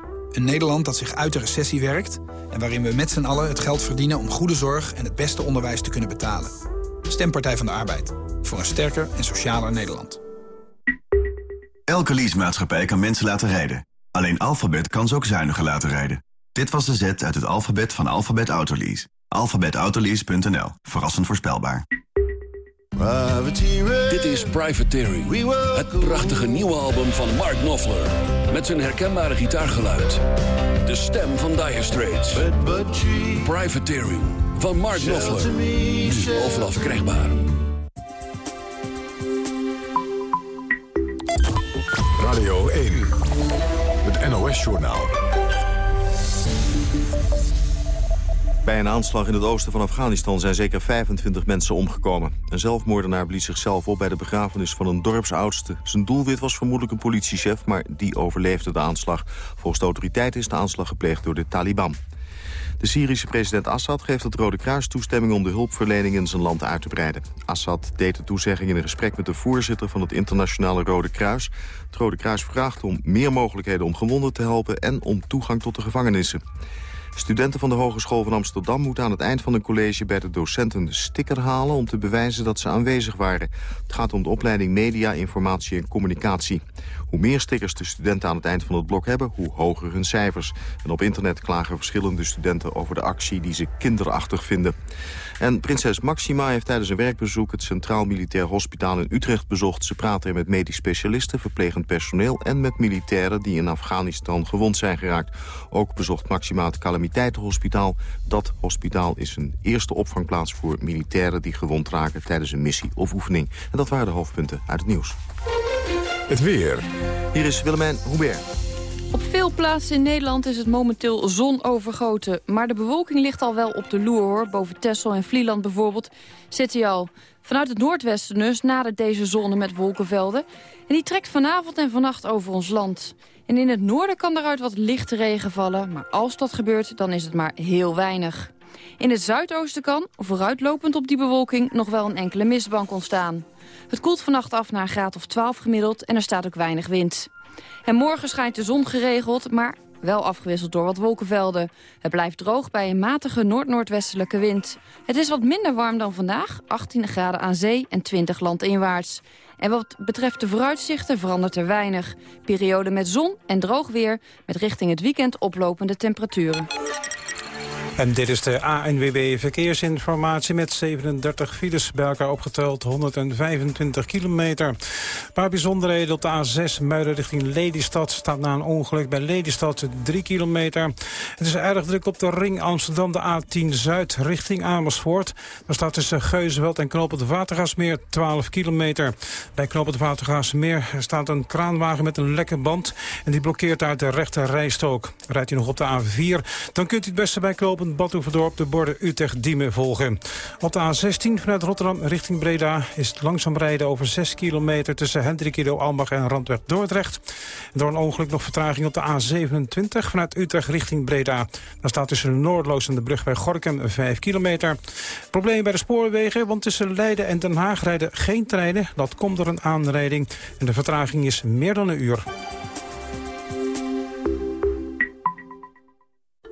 Een Nederland dat zich uit de recessie werkt... en waarin we met z'n allen het geld verdienen om goede zorg... en het beste onderwijs te kunnen betalen. Stempartij van de Arbeid. Voor een sterker en socialer Nederland. Elke leasemaatschappij kan mensen laten rijden. Alleen Alphabet kan ze ook zuiniger laten rijden. Dit was de zet uit het alfabet van Alphabet Autolease. Alphabetautolease.nl. Verrassend voorspelbaar. Dit is Privateering, het prachtige nieuwe album van Mark Knopfler. Met zijn herkenbare gitaargeluid. De stem van Dire Straits. Privateering van Mark Knopfler. Nu overal verkrijgbaar. Radio 1, het NOS-journaal. Bij een aanslag in het oosten van Afghanistan zijn zeker 25 mensen omgekomen. Een zelfmoordenaar blies zichzelf op bij de begrafenis van een dorpsoudste. Zijn doelwit was vermoedelijk een politiechef, maar die overleefde de aanslag. Volgens de autoriteiten is de aanslag gepleegd door de Taliban. De Syrische president Assad geeft het Rode Kruis toestemming om de hulpverlening in zijn land uit te breiden. Assad deed de toezegging in een gesprek met de voorzitter van het internationale Rode Kruis. Het Rode Kruis vraagt om meer mogelijkheden om gewonden te helpen en om toegang tot de gevangenissen. Studenten van de Hogeschool van Amsterdam moeten aan het eind van hun college bij de docenten een sticker halen om te bewijzen dat ze aanwezig waren. Het gaat om de opleiding Media, Informatie en Communicatie. Hoe meer stickers de studenten aan het eind van het blok hebben, hoe hoger hun cijfers. En op internet klagen verschillende studenten over de actie die ze kinderachtig vinden. En prinses Maxima heeft tijdens een werkbezoek het Centraal Militair Hospitaal in Utrecht bezocht. Ze praten er met medisch specialisten, verplegend personeel en met militairen die in Afghanistan gewond zijn geraakt. Ook bezocht Maxima het calamiteitenhospitaal. Dat hospitaal is een eerste opvangplaats voor militairen die gewond raken tijdens een missie of oefening. En dat waren de hoofdpunten uit het nieuws. Het weer. Hier is Willemijn Hubert. Op veel plaatsen in Nederland is het momenteel zonovergoten. Maar de bewolking ligt al wel op de loer, hoor. Boven Texel en Vlieland bijvoorbeeld zit hij al. Vanuit het noordwesten dus nadert deze zone met wolkenvelden. En die trekt vanavond en vannacht over ons land. En in het noorden kan eruit wat lichte regen vallen. Maar als dat gebeurt, dan is het maar heel weinig. In het zuidoosten kan, vooruitlopend op die bewolking, nog wel een enkele mistbank ontstaan. Het koelt vannacht af naar een graad of 12 gemiddeld en er staat ook weinig wind. En morgen schijnt de zon geregeld, maar wel afgewisseld door wat wolkenvelden. Het blijft droog bij een matige noord-noordwestelijke wind. Het is wat minder warm dan vandaag, 18 graden aan zee en 20 landinwaarts. En wat betreft de vooruitzichten verandert er weinig. Periode met zon en droog weer, met richting het weekend oplopende temperaturen. En dit is de ANWB Verkeersinformatie met 37 files bij elkaar opgeteld, 125 kilometer. Een paar bijzonderheden op de A6 Muiden richting Lelystad staat na een ongeluk bij Lelystad 3 kilometer. Het is erg druk op de ring Amsterdam, de A10 Zuid richting Amersfoort. Daar staat tussen Geuzeveld en Knoop het Watergasmeer 12 kilometer. Bij Knoop het Watergasmeer staat een kraanwagen met een lekke band en die blokkeert uit de rechte rijstrook. Rijdt u nog op de A4, dan kunt u het beste bij Knoop Badhoevedorp de borden Utrecht-Diemen volgen. Op de A16 vanuit Rotterdam richting Breda is het langzaam rijden over 6 kilometer tussen Hendrikido, Almag en Randweg Dordrecht. Door een ongeluk nog vertraging op de A27 vanuit Utrecht richting Breda. Daar staat tussen Noordloos en de brug bij Gorkum 5 kilometer. Probleem bij de spoorwegen, want tussen Leiden en Den Haag rijden geen treinen. Dat komt door een aanrijding en de vertraging is meer dan een uur.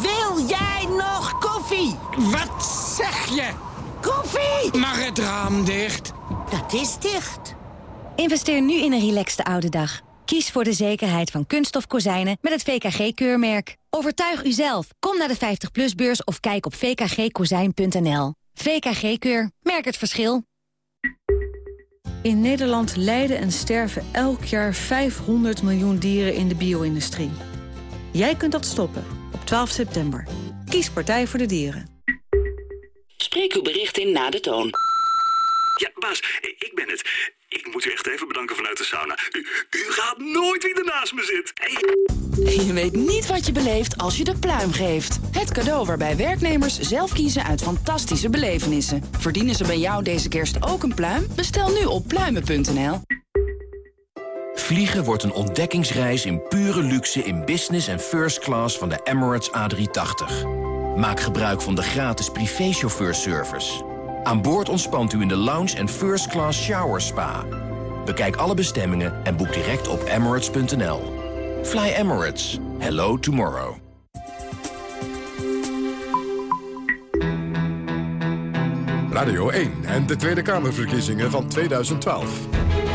Wil jij nog koffie? Wat zeg je? Koffie! Mag het raam dicht? Dat is dicht. Investeer nu in een relaxte oude dag. Kies voor de zekerheid van kunststof kozijnen met het VKG-keurmerk. Overtuig uzelf. Kom naar de 50PLUS-beurs of kijk op vkgkozijn.nl. VKG-keur. Merk het verschil. In Nederland lijden en sterven elk jaar 500 miljoen dieren in de bio-industrie. Jij kunt dat stoppen 12 september. Kies Partij voor de Dieren. Spreek uw bericht in na de toon. Ja, baas, ik ben het. Ik moet u echt even bedanken vanuit de sauna. U, u gaat nooit wie ernaast me zit. Hey. Je weet niet wat je beleeft als je de pluim geeft. Het cadeau waarbij werknemers zelf kiezen uit fantastische belevenissen. Verdienen ze bij jou deze kerst ook een pluim? Bestel nu op pluimen.nl. Vliegen wordt een ontdekkingsreis in pure luxe in business en first class van de Emirates A380. Maak gebruik van de gratis privéchauffeurservice. Aan boord ontspant u in de lounge en first class shower spa. Bekijk alle bestemmingen en boek direct op emirates.nl. Fly Emirates. Hello tomorrow. Radio 1 en de Tweede Kamerverkiezingen van 2012.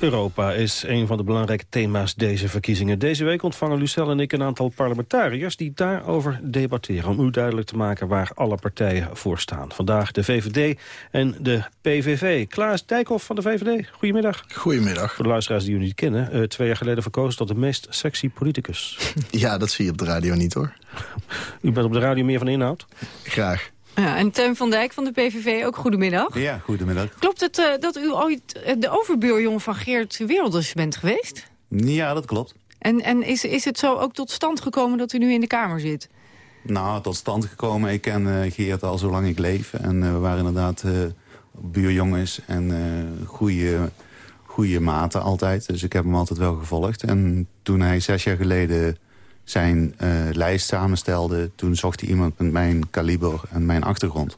Europa is een van de belangrijke thema's deze verkiezingen. Deze week ontvangen Lucelle en ik een aantal parlementariërs... die daarover debatteren, om u duidelijk te maken waar alle partijen voor staan. Vandaag de VVD en de PVV. Klaas Dijkhoff van de VVD, goedemiddag. Goedemiddag. Voor de luisteraars die u niet kennen, uh, twee jaar geleden verkozen tot de meest sexy politicus. Ja, dat zie je op de radio niet hoor. U bent op de radio meer van inhoud? Graag. Ja, en Teun van Dijk van de PVV, ook goedemiddag. Ja, goedemiddag. Klopt het uh, dat u ooit uh, de overbuurjongen van Geert Wilders bent geweest? Ja, dat klopt. En, en is, is het zo ook tot stand gekomen dat u nu in de Kamer zit? Nou, tot stand gekomen. Ik ken uh, Geert al zolang ik leef. En we waren inderdaad buurjongens en goede, goede maten altijd. Dus ik heb hem altijd wel gevolgd. En toen hij zes jaar geleden zijn uh, lijst samenstelde... toen zocht hij iemand met mijn kaliber en mijn achtergrond.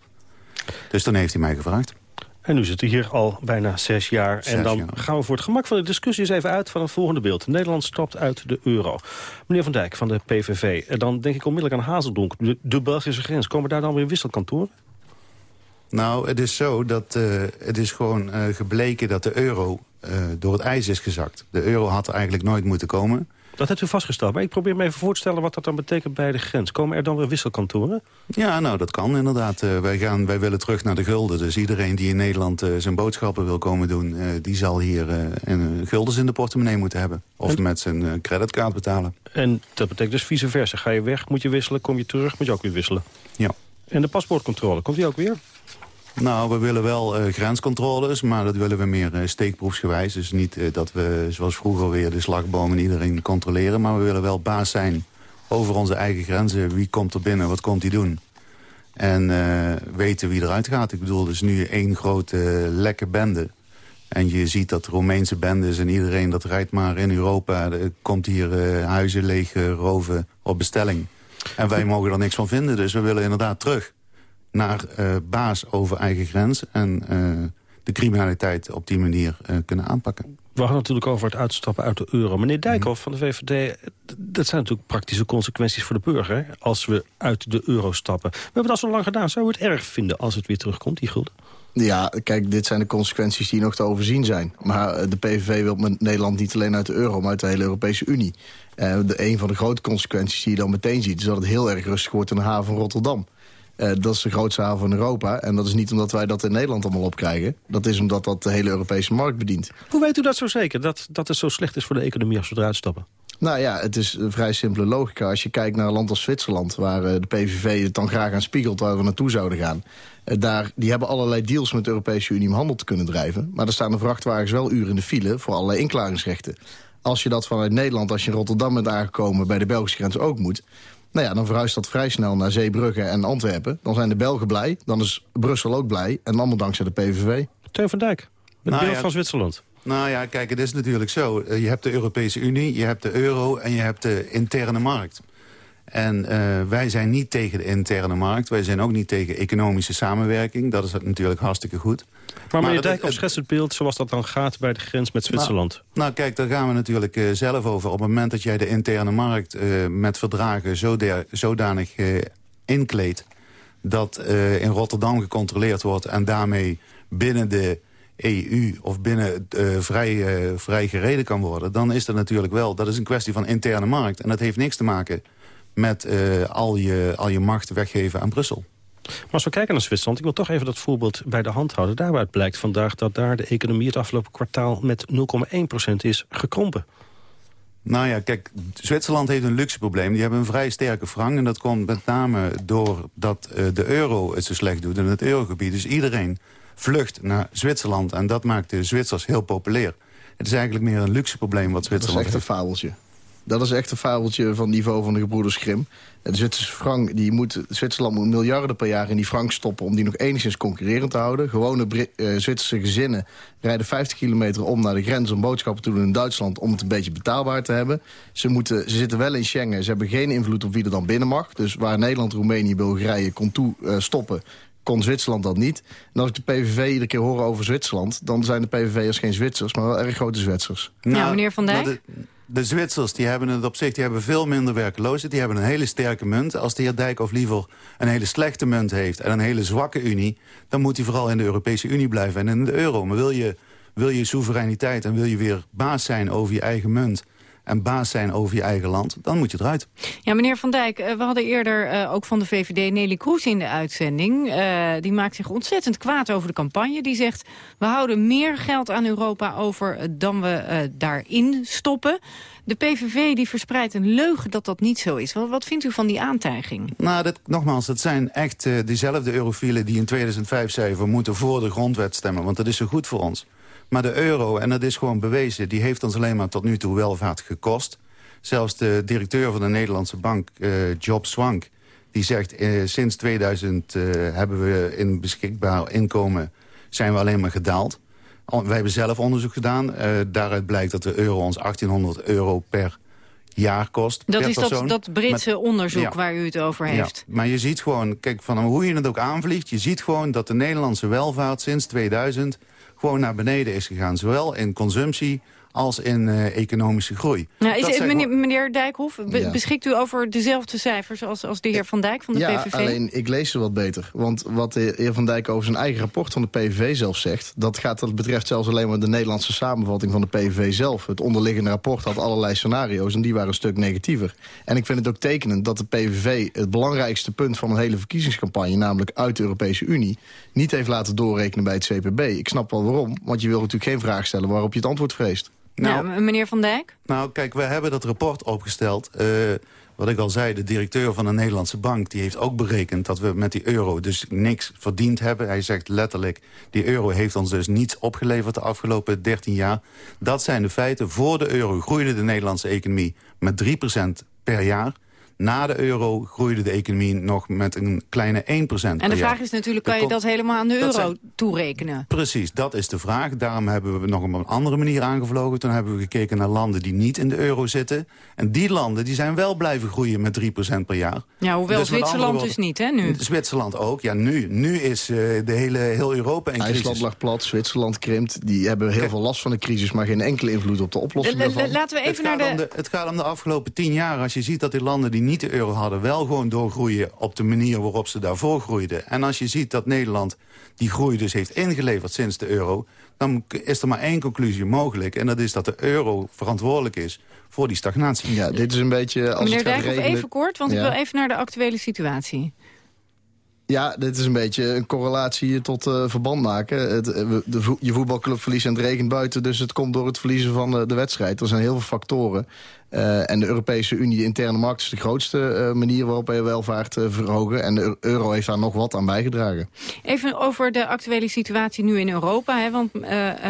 Dus toen heeft hij mij gevraagd. En nu zit hij hier al bijna zes jaar. Zes en dan jaar. gaan we voor het gemak van de discussie eens even uit van het volgende beeld. Nederland stapt uit de euro. Meneer Van Dijk van de PVV. En dan denk ik onmiddellijk aan Hazeldonk. De, de Belgische grens. Komen daar dan weer wisselkantoren? Nou, het is zo dat uh, het is gewoon uh, gebleken dat de euro uh, door het ijs is gezakt. De euro had er eigenlijk nooit moeten komen. Dat hebt u vastgesteld. Maar ik probeer me even voor te stellen wat dat dan betekent bij de grens. Komen er dan weer wisselkantoren? Ja, nou, dat kan inderdaad. Uh, wij, gaan, wij willen terug naar de gulden. Dus iedereen die in Nederland uh, zijn boodschappen wil komen doen... Uh, die zal hier een guldens in de portemonnee moeten hebben. Of en... met zijn creditcard betalen. En dat betekent dus vice versa. Ga je weg, moet je wisselen. Kom je terug, moet je ook weer wisselen. Ja. En de paspoortcontrole, komt die ook weer? Nou, we willen wel uh, grenscontroles, maar dat willen we meer uh, steekproefsgewijs. Dus niet uh, dat we zoals vroeger weer de slagboom en iedereen controleren... maar we willen wel baas zijn over onze eigen grenzen. Wie komt er binnen, wat komt hij doen? En weten wie eruit gaat. Ik bedoel, dus nu één grote lekke bende. En je ziet dat Romeinse bendes en iedereen dat rijdt maar in Europa. Er komt hier huizen leeg roven op bestelling. En wij mogen er niks van vinden. Dus we willen inderdaad terug naar uh, baas over eigen grens. En de criminaliteit op die manier kunnen aanpakken. We hadden natuurlijk over het uitstappen uit de euro. Meneer Dijkhoff van de VVD, dat zijn natuurlijk praktische consequenties voor de burger... als we uit de euro stappen. We hebben dat zo lang gedaan. Zou u het erg vinden als het weer terugkomt, die gulden? Ja, kijk, dit zijn de consequenties die nog te overzien zijn. Maar eh, de PVV wil met Nederland niet alleen uit de euro... maar uit de hele Europese Unie. De, een van de grote consequenties die je dan meteen ziet... is dat het heel erg rustig wordt in de haven van Rotterdam. Uh, dat is de grootste haven van Europa. En dat is niet omdat wij dat in Nederland allemaal opkrijgen. Dat is omdat dat de hele Europese markt bedient. Hoe weet u dat zo zeker? Dat, dat het zo slecht is voor de economie als we eruit stappen? Nou ja, het is een vrij simpele logica. Als je kijkt naar een land als Zwitserland... waar de PVV het dan graag aan spiegelt waar we naartoe zouden gaan... Eh, daar, die hebben allerlei deals met de Europese Unie om handel te kunnen drijven. Maar er staan de vrachtwagens wel uren in de file voor allerlei inklaringsrechten. Als je dat vanuit Nederland, als je in Rotterdam bent aangekomen... bij de Belgische grens ook moet... Nou ja, dan verhuist dat vrij snel naar Zeebrugge en Antwerpen. Dan zijn de Belgen blij, dan is Brussel ook blij. En allemaal dankzij de PVV. Teun van Dijk, met nou, beeld van Zwitserland. Nou ja, kijk, het is natuurlijk zo. Eh, je hebt de Europese Unie, je hebt de euro en je hebt de interne markt. En uh, wij zijn niet tegen de interne markt. Wij zijn ook niet tegen economische samenwerking. Dat is natuurlijk hartstikke goed. Maar meneer Dijk, schets het beeld zoals dat dan gaat bij de grens met Zwitserland. Nou, nou kijk, daar gaan we natuurlijk uh, zelf over. Op het moment dat jij de interne markt uh, met verdragen zodanig inkleedt... dat in Rotterdam gecontroleerd wordt en daarmee binnen de EU of binnen vrij, vrij gereden kan worden... dan is dat natuurlijk wel, dat is een kwestie van interne markt. En dat heeft niks te maken met uh, al, je, al je macht weggeven aan Brussel. Maar als we kijken naar Zwitserland, ik wil toch even dat voorbeeld bij de hand houden. Daaruit blijkt vandaag dat daar de economie het afgelopen kwartaal met 0,1% is gekrompen. Nou ja, kijk, Zwitserland heeft een luxe probleem. Die hebben een vrij sterke frank. En dat komt met name doordat uh, de euro het zo slecht doet in het eurogebied. Dus iedereen vlucht naar Zwitserland. En dat maakt de Zwitsers heel populair. Het is eigenlijk meer een luxe probleem wat Zwitserland heeft. Dat is echt een fabeltje. Dat is echt een fabeltje van niveau van de gebroeders Grim. De Zwitserse frank, die moet, Zwitserland moet miljarden per jaar in die frank stoppen... om die nog enigszins concurrerend te houden. Gewone uh, Zwitserse gezinnen rijden 50 kilometer om naar de grens... om boodschappen te doen in Duitsland om het een beetje betaalbaar te hebben. Ze, moeten, ze zitten wel in Schengen, ze hebben geen invloed op wie er dan binnen mag. Dus waar Nederland, Roemenië, Bulgarije kon toe uh, stoppen kon Zwitserland dat niet. En als ik de PVV iedere keer hoor over Zwitserland... dan zijn de PVV'ers geen Zwitsers, maar wel erg grote Zwitsers. Nou, ja, meneer Van Dijk? de Zwitsers die hebben het op zich die hebben veel minder werkloosheid. Die hebben een hele sterke munt. Als de heer Dijkhoff liever een hele slechte munt heeft... en een hele zwakke unie... dan moet hij vooral in de Europese Unie blijven en in de euro. Maar wil je, wil je soevereiniteit en wil je weer baas zijn over je eigen munt en baas zijn over je eigen land, dan moet je eruit. Ja, meneer Van Dijk, eh, we hadden eerder uh, ook van de VVD Nelly Kroes in de uitzending. Uh, die maakt zich ontzettend kwaad over de campagne. Die zegt, we houden meer geld aan Europa over dan we uh, daarin stoppen. De PVV die verspreidt een leugen dat dat niet zo is. Wat, wat vindt u van die aantijging? Nou, dat, nogmaals, het zijn echt diezelfde eurofielen die in 2005 zeiden... we moeten voor de grondwet stemmen, want dat is zo goed voor ons. Maar de euro, en dat is gewoon bewezen... die heeft ons alleen maar tot nu toe welvaart gekost. Zelfs de directeur van de Nederlandse bank, uh, Job Swank... die zegt, uh, sinds 2000 uh, eh, hebben we in beschikbaar inkomen... zijn we alleen maar gedaald. Wij hebben zelf onderzoek gedaan. daaruit blijkt dat de euro ons 1800 euro per jaar kost. Dat is dat, dat Britse onderzoek waar u het over heeft. Ja, maar je ziet gewoon, kijk, van hoe je het ook aanvliegt... je ziet gewoon dat de Nederlandse welvaart sinds 2000 gewoon naar beneden is gegaan. Zowel in consumptie als in uh, economische groei. Is, meneer, meneer, Dijkhoff, beschikt u over dezelfde cijfers als, als de heer Van Dijk van de ja, PVV? alleen ik lees ze wat beter. Want wat de heer Van Dijk over zijn eigen rapport van de PVV zelf zegt... dat gaat dat betreft zelfs alleen maar de Nederlandse samenvatting van de PVV zelf. Het onderliggende rapport had allerlei scenario's en die waren een stuk negatiever. En ik vind het ook tekenend dat de PVV het belangrijkste punt van een hele verkiezingscampagne... namelijk uit de Europese Unie, niet heeft laten doorrekenen bij het CPB. Ik snap wel waarom, want je wil natuurlijk geen vraag stellen waarop je het antwoord vreest. Nou, meneer Van Dijk? Nou, kijk, we hebben dat rapport opgesteld. Uh, wat ik al zei, de directeur van de Nederlandse bank... die heeft ook berekend dat we met die euro dus niks verdiend hebben. Hij zegt letterlijk, die euro heeft ons dus niets opgeleverd... de afgelopen 13 jaar. Dat zijn de feiten. Voor de euro groeide de Nederlandse economie met 3% per jaar. Na de euro groeide de economie nog met een kleine 1% En de vraag is natuurlijk, kan je dat helemaal aan de euro toerekenen? Precies, dat is de vraag. Daarom hebben we nog op een andere manier aangevlogen. Toen hebben we gekeken naar landen die niet in de euro zitten. En die landen die zijn wel blijven groeien met 3% per jaar. Ja, hoewel dus Zwitserland dus niet, hè, nu? Zwitserland ook. Ja, nu, nu is uh, de hele, heel Europa in crisis. IJsland lag plat, Zwitserland krimpt. Die hebben heel veel last van de crisis, maar geen enkele invloed op de oplossing daarvan. Laten we even het naar de... Het gaat om de afgelopen tien jaar. Als je ziet dat die landen die niet de euro hadden... wel gewoon doorgroeien op de manier waarop ze daarvoor groeiden. En als je ziet dat Nederland die groei dus heeft ingeleverd sinds de euro... dan is er maar één conclusie mogelijk. En dat is dat de euro verantwoordelijk is voor die stagnatie. Ja, dit is een beetje... Als Meneer Dijkhoff, even kort, want ik wil even naar de actuele situatie. Ja, dit is een beetje een correlatie tot uh, verband maken. Het, eh, de, je voetbalclub verliest en het regent buiten... dus het komt door het verliezen van de, de wedstrijd. Er zijn heel veel factoren. Uh, en de Europese Unie, de interne markt, is de grootste uh, manier waarop je welvaart uh, verhogen. En de euro heeft daar nog wat aan bijgedragen. Even over de actuele situatie nu in Europa. Hè? Want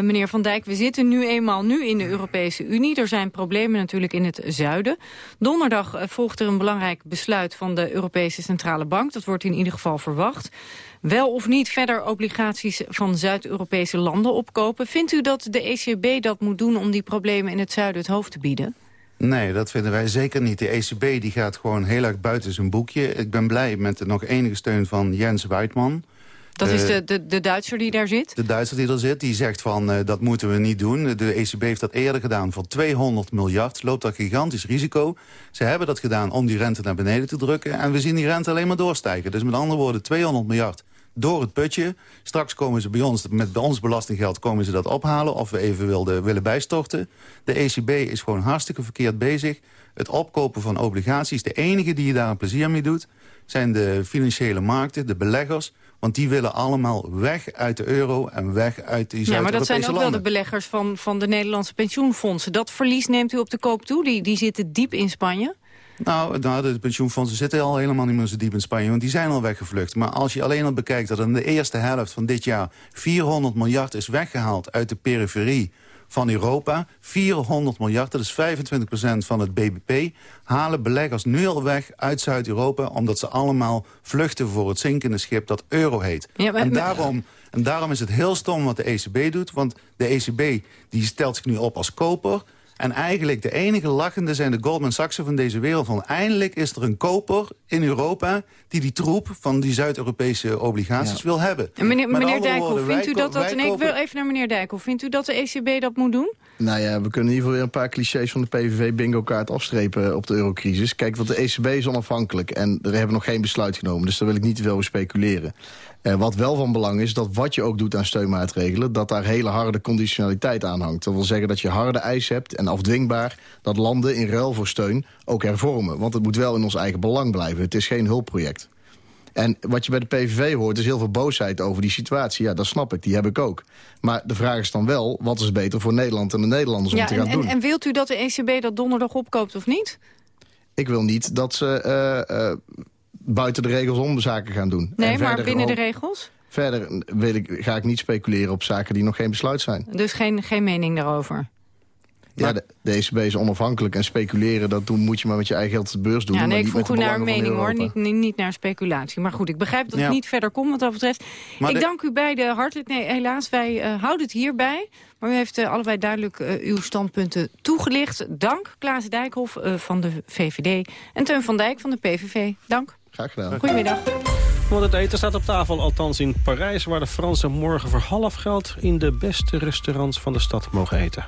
meneer Van Dijk, we zitten nu eenmaal nu in de Europese Unie. Er zijn problemen natuurlijk in het zuiden. Donderdag volgt er een belangrijk besluit van de Europese Centrale Bank. Dat wordt in ieder geval verwacht wel of niet verder obligaties van Zuid-Europese landen opkopen. Vindt u dat de ECB dat moet doen om die problemen in het zuiden het hoofd te bieden? Nee, dat vinden wij zeker niet. De ECB die gaat gewoon heel erg buiten zijn boekje. Ik ben blij met de nog enige steun van Jens Weidman. Dat is de, de, de Duitser die daar zit? De Duitser die er zit, die zegt van uh, dat moeten we niet doen. De ECB heeft dat eerder gedaan voor 200 miljard. Loopt dat gigantisch risico. Ze hebben dat gedaan om die rente naar beneden te drukken. En we zien die rente alleen maar doorstijgen. Dus met andere woorden, 200 miljard door het putje. Straks komen ze bij ons, met bij ons belastinggeld komen ze dat ophalen... of we even wilden, willen bijstorten. De ECB is gewoon hartstikke verkeerd bezig. Het opkopen van obligaties, de enige die je daar een plezier mee doet... zijn de financiële markten, de beleggers... Want die willen allemaal weg uit de euro en weg uit die Ja, maar dat zijn ook wel de beleggers van, van de Nederlandse pensioenfondsen. Dat verlies neemt u op de koop toe? Die, die zitten diep in Spanje? Nou, nou, de pensioenfondsen zitten al helemaal niet meer zo diep in Spanje... want die zijn al weggevlucht. Maar als je alleen al bekijkt dat in de eerste helft van dit jaar... 400 miljard is weggehaald uit de periferie van Europa. 400 miljard, dat is 25% van het BBP... halen beleggers nu al weg uit Zuid-Europa... omdat ze allemaal vluchten voor het zinkende schip dat euro heet. Ja, en, daarom, en daarom is het heel stom wat de ECB doet... want de ECB die stelt zich nu op als koper... En eigenlijk de enige lachende zijn de Goldman Sachs'en van deze wereld. Van eindelijk is er een koper in Europa die die troep van die Zuid-Europese obligaties wil hebben. En meneer, meneer Dijkhoff, vindt u dat dat... Nee, ik wil even naar meneer Dijkhoff. Vindt u dat de ECB dat moet doen? Nou ja, we kunnen in ieder geval weer een paar clichés van de PVV-bingo-kaart afstrepen op de eurocrisis. Kijk, want de ECB is onafhankelijk en er hebben nog geen besluit genomen. Dus daar wil ik niet te veel over speculeren. Uh, wat wel van belang is, dat wat je ook doet aan steunmaatregelen... dat daar hele harde conditionaliteit aan hangt. Dat wil zeggen dat je harde eisen hebt en afdwingbaar... dat landen in ruil voor steun ook hervormen. Want het moet wel in ons eigen belang blijven. Het is geen hulpproject. En wat je bij de PVV hoort is heel veel boosheid over die situatie. Ja, dat snap ik, die heb ik ook. Maar de vraag is dan wel, wat is beter voor Nederland en de Nederlanders om te gaan en, doen? En wilt u dat de ECB dat donderdag opkoopt of niet? Ik wil niet dat ze uh, uh, buiten de regels om zaken gaan doen. Nee, maar binnen de regels? Verder wil ik, ga ik niet speculeren op zaken die nog geen besluit zijn. Dus geen, geen mening daarover? Ja, de, de, ECB is onafhankelijk en speculeren, dat doen, moet je maar met je eigen geld op de beurs doen. Ja, nee, ik vroeg u naar een mening hoor, niet, niet, naar speculatie. Maar goed, ik begrijp dat het niet verder komt wat dat betreft. ik dank u beiden hartelijk. Nee, helaas, wij uh, houden het hierbij. Maar u heeft uh, allebei duidelijk uh, uw standpunten toegelicht. Dank, Klaas Dijkhoff van de VVD en Teun van Dijk van de PVV. Dank. Graag gedaan. Goedemiddag. Want het eten staat op tafel, althans in Parijs... waar de Fransen morgen voor half geld in de beste restaurants van de stad mogen eten.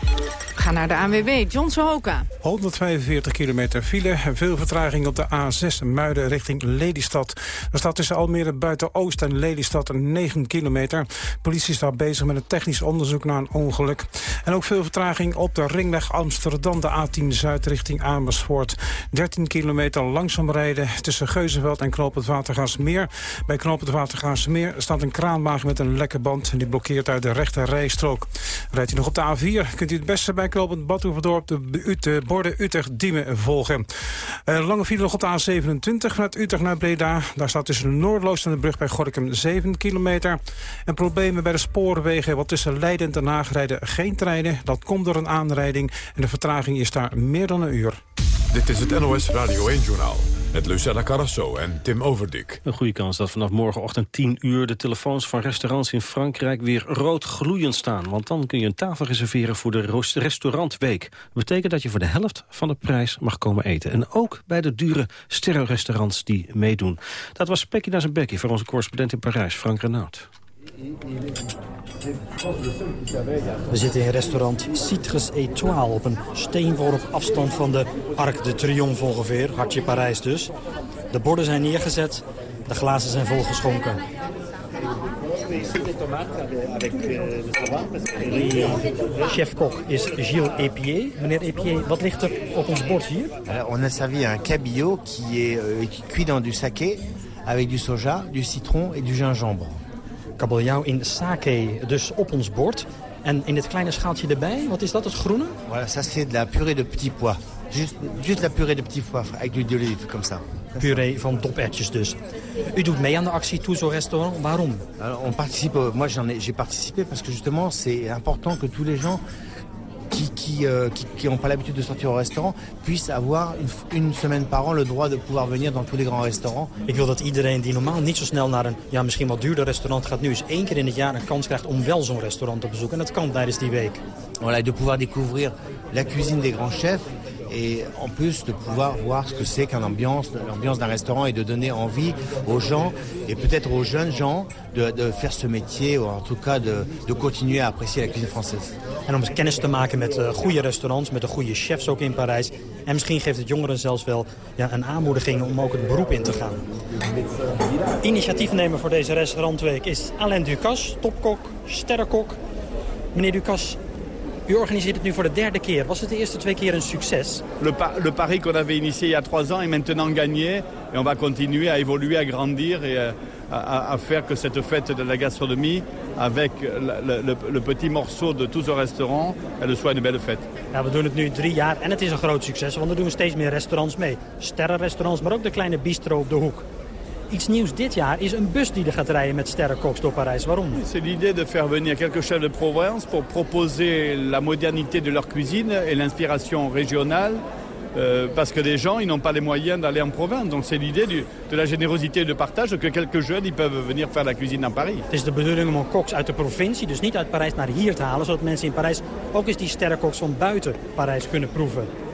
We gaan naar de ANWB, John Sohoka. 145 kilometer file en veel vertraging op de A6 Muiden richting Lelystad. Er staat tussen Almere buiten Oost en Lelystad 9 kilometer. Politie is daar bezig met een technisch onderzoek naar een ongeluk. En ook veel vertraging op de ringweg Amsterdam, de A10 Zuid richting Amersfoort. 13 kilometer langzaam rijden tussen Geuzenveld en Knoop het Watergaasmeer. Bij Knoop het Watergaasmeer staat een kraanwagen met een lekke band. Die blokkeert uit de rechte rijstrook. Rijdt u nog op de A4, kunt u het beste bij Knopend Badhoevedorp de, de borden Utrecht-Diemen volgen. Uh, lange file nog op de A27 vanuit Utrecht naar Breda. Daar staat tussen de Noordloos en de brug bij Gorkum 7 kilometer. En problemen bij de spoorwegen, wat tussen Leiden en Den Haag rijden geen treinen. Dat komt door een aanrijding en de vertraging is daar meer dan een uur. Dit is het NOS Radio 1-journaal. Met Lucella Carrasso en Tim Overdik. Een goede kans dat vanaf morgenochtend 10 uur... de telefoons van restaurants in Frankrijk weer rood gloeiend staan. Want dan kun je een tafel reserveren voor de restaurantweek. Dat betekent dat je voor de helft van de prijs mag komen eten. En ook bij de dure sterrenrestaurants die meedoen. Dat was Pekkie naar zijn bekkie voor onze correspondent in Parijs, Frank Renaud. We zitten in restaurant Citrus Étoile op een steenworp afstand van de Arc de Triomphe ongeveer. Hartje Parijs dus. De borden zijn neergezet, de glazen zijn volgeschonken. Chef-kok is Gilles Epier. Meneer Epier, wat ligt er op ons bord hier? On a servi un cabillaud qui est euh, cuit dans du saké avec du soja, du citron et du gingembre. Kabeljauw in sake, dus op ons bord. En in dit kleine schaaltje erbij, wat is dat, het groene? Voilà, ça c'est de la purée de petits pois. Juste, juste la purée de petits pois avec l'huile d'olive, comme ça. Puree van dopertjes dus. U doet mee aan de actie Toezo Restaurant. Waarom? Alors, on participe, euh, moi j'ai participé parce que justement c'est important que tous les gens qui qui euh, qui, qui ont pas l'habitude de sortir au restaurant puissent avoir une, une semaine par an le droit de pouvoir venir dans tous les grands restaurants. Ik wil dat iedereen die normaal niet zo snel naar een ja, misschien wat duurder restaurant gaat... nu eens één keer in het jaar een kans krijgt om wel zo'n restaurant te bezoeken. En dat kan tijdens die week. Voilà, de pouvoir découvrir la cuisine des grands chefs et en plus de pouvoir voir ce que c'est qu'un ambiance, l'ambiance d'un restaurant et de donner envie aux gens et peut-être aux jeunes gens de, de faire ce métier ou en tout cas de, de continuer à apprécier la cuisine française. En om kennis te maken met uh, goede restaurants, met de goede chefs ook in Parijs. En misschien geeft het jongeren zelfs wel ja, een aanmoediging om ook het beroep in te gaan. Initiatiefnemer voor deze restaurantweek is Alain Ducasse, topkok, sterrenkok. Meneer Ducasse, u organiseert het nu voor de derde keer. Was het de eerste twee keer een succes? Le, pa le pari qu'on avait initié il y a trois ans est maintenant gagné. Et on va continuer à évoluer, à grandir et à, à, à faire que cette fête de la gastronomie, avec le, le, le petit morceau de tout ce restaurant, elle soit une belle fête. Ja, we doen het nu drie jaar en het is een groot succes, want er doen steeds meer restaurants mee. Sterrenrestaurants, maar ook de kleine bistro op de hoek. Iets nieuws dit jaar is een bus die er gaat rijden met sterrenkoks door Parijs. Waarom? C'est l'idée de faire venir quelques chefs de Provence pour proposer la modernité de leur cuisine et l'inspiration régionale. Euh, parce que les gens ils n'ont pas les moyens d'aller en province. Donc c'est l'idée de la générosité et de partage que quelques jeunes ils peuvent venir faire la cuisine à Paris. Het is de bedoeling om koks uit de provincie, dus niet uit Parijs naar hier te halen... zodat mensen in Parijs ook eens die sterrenkoks van buiten Parijs kunnen proeven.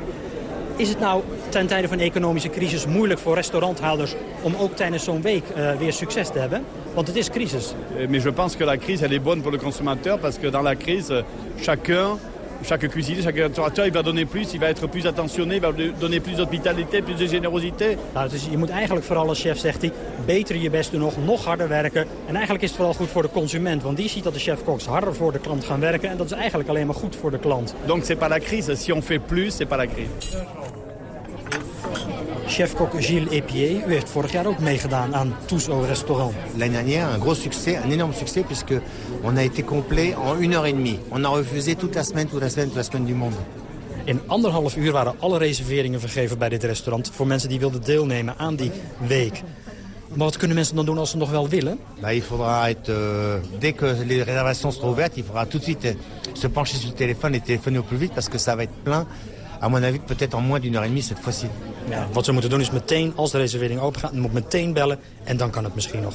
Is het nou ten tijde van economische crisis moeilijk voor restauranthouders... om ook tijdens zo'n week uh, weer succes te hebben? Want het is crisis. Mais je pense que la crise elle est pour le consommateur... parce que dans la crise, chacun chaque cuisinier, chaque restaurateur, il va donner plus, il va être plus attentionné, il va donner plus d'hospitalité, plus de générosité. Nou, dus je moet eigenlijk vooral als chef, zegt hij, beter je best doen nog, nog harder werken. En eigenlijk is het vooral goed voor de consument, want die ziet dat de chef-koks harder voor de klant gaan werken. En dat is eigenlijk alleen maar goed voor de klant. Donc c'est pas la crise, si on fait plus, c'est pas la crise. Chef-kok Gilles Epier, u heeft vorig jaar ook meegedaan aan Tous au restaurant. L'année dernière, un gros succès, un énorme succès, puisque on a été complet en une heure et demie. On a refusé toute la semaine, toute la semaine, toute la semaine du monde. In anderhalf uur waren alle reserveringen vergeven bij dit restaurant... voor mensen die wilden deelnemen aan die week. Maar wat kunnen mensen dan doen als ze nog wel willen? Bah, il faudra être, euh, dès que les réservations seront ouvertes, il faudra tout de suite euh, se pencher sur le téléphone et téléphoner au plus vite parce que ça va être plein. À mon avis, peut-être en moins d'une heure et demie cette fois-ci. Ja, wat we moeten doen is meteen, als de reservering open gaat, moet meteen bellen. En dan kan het misschien nog.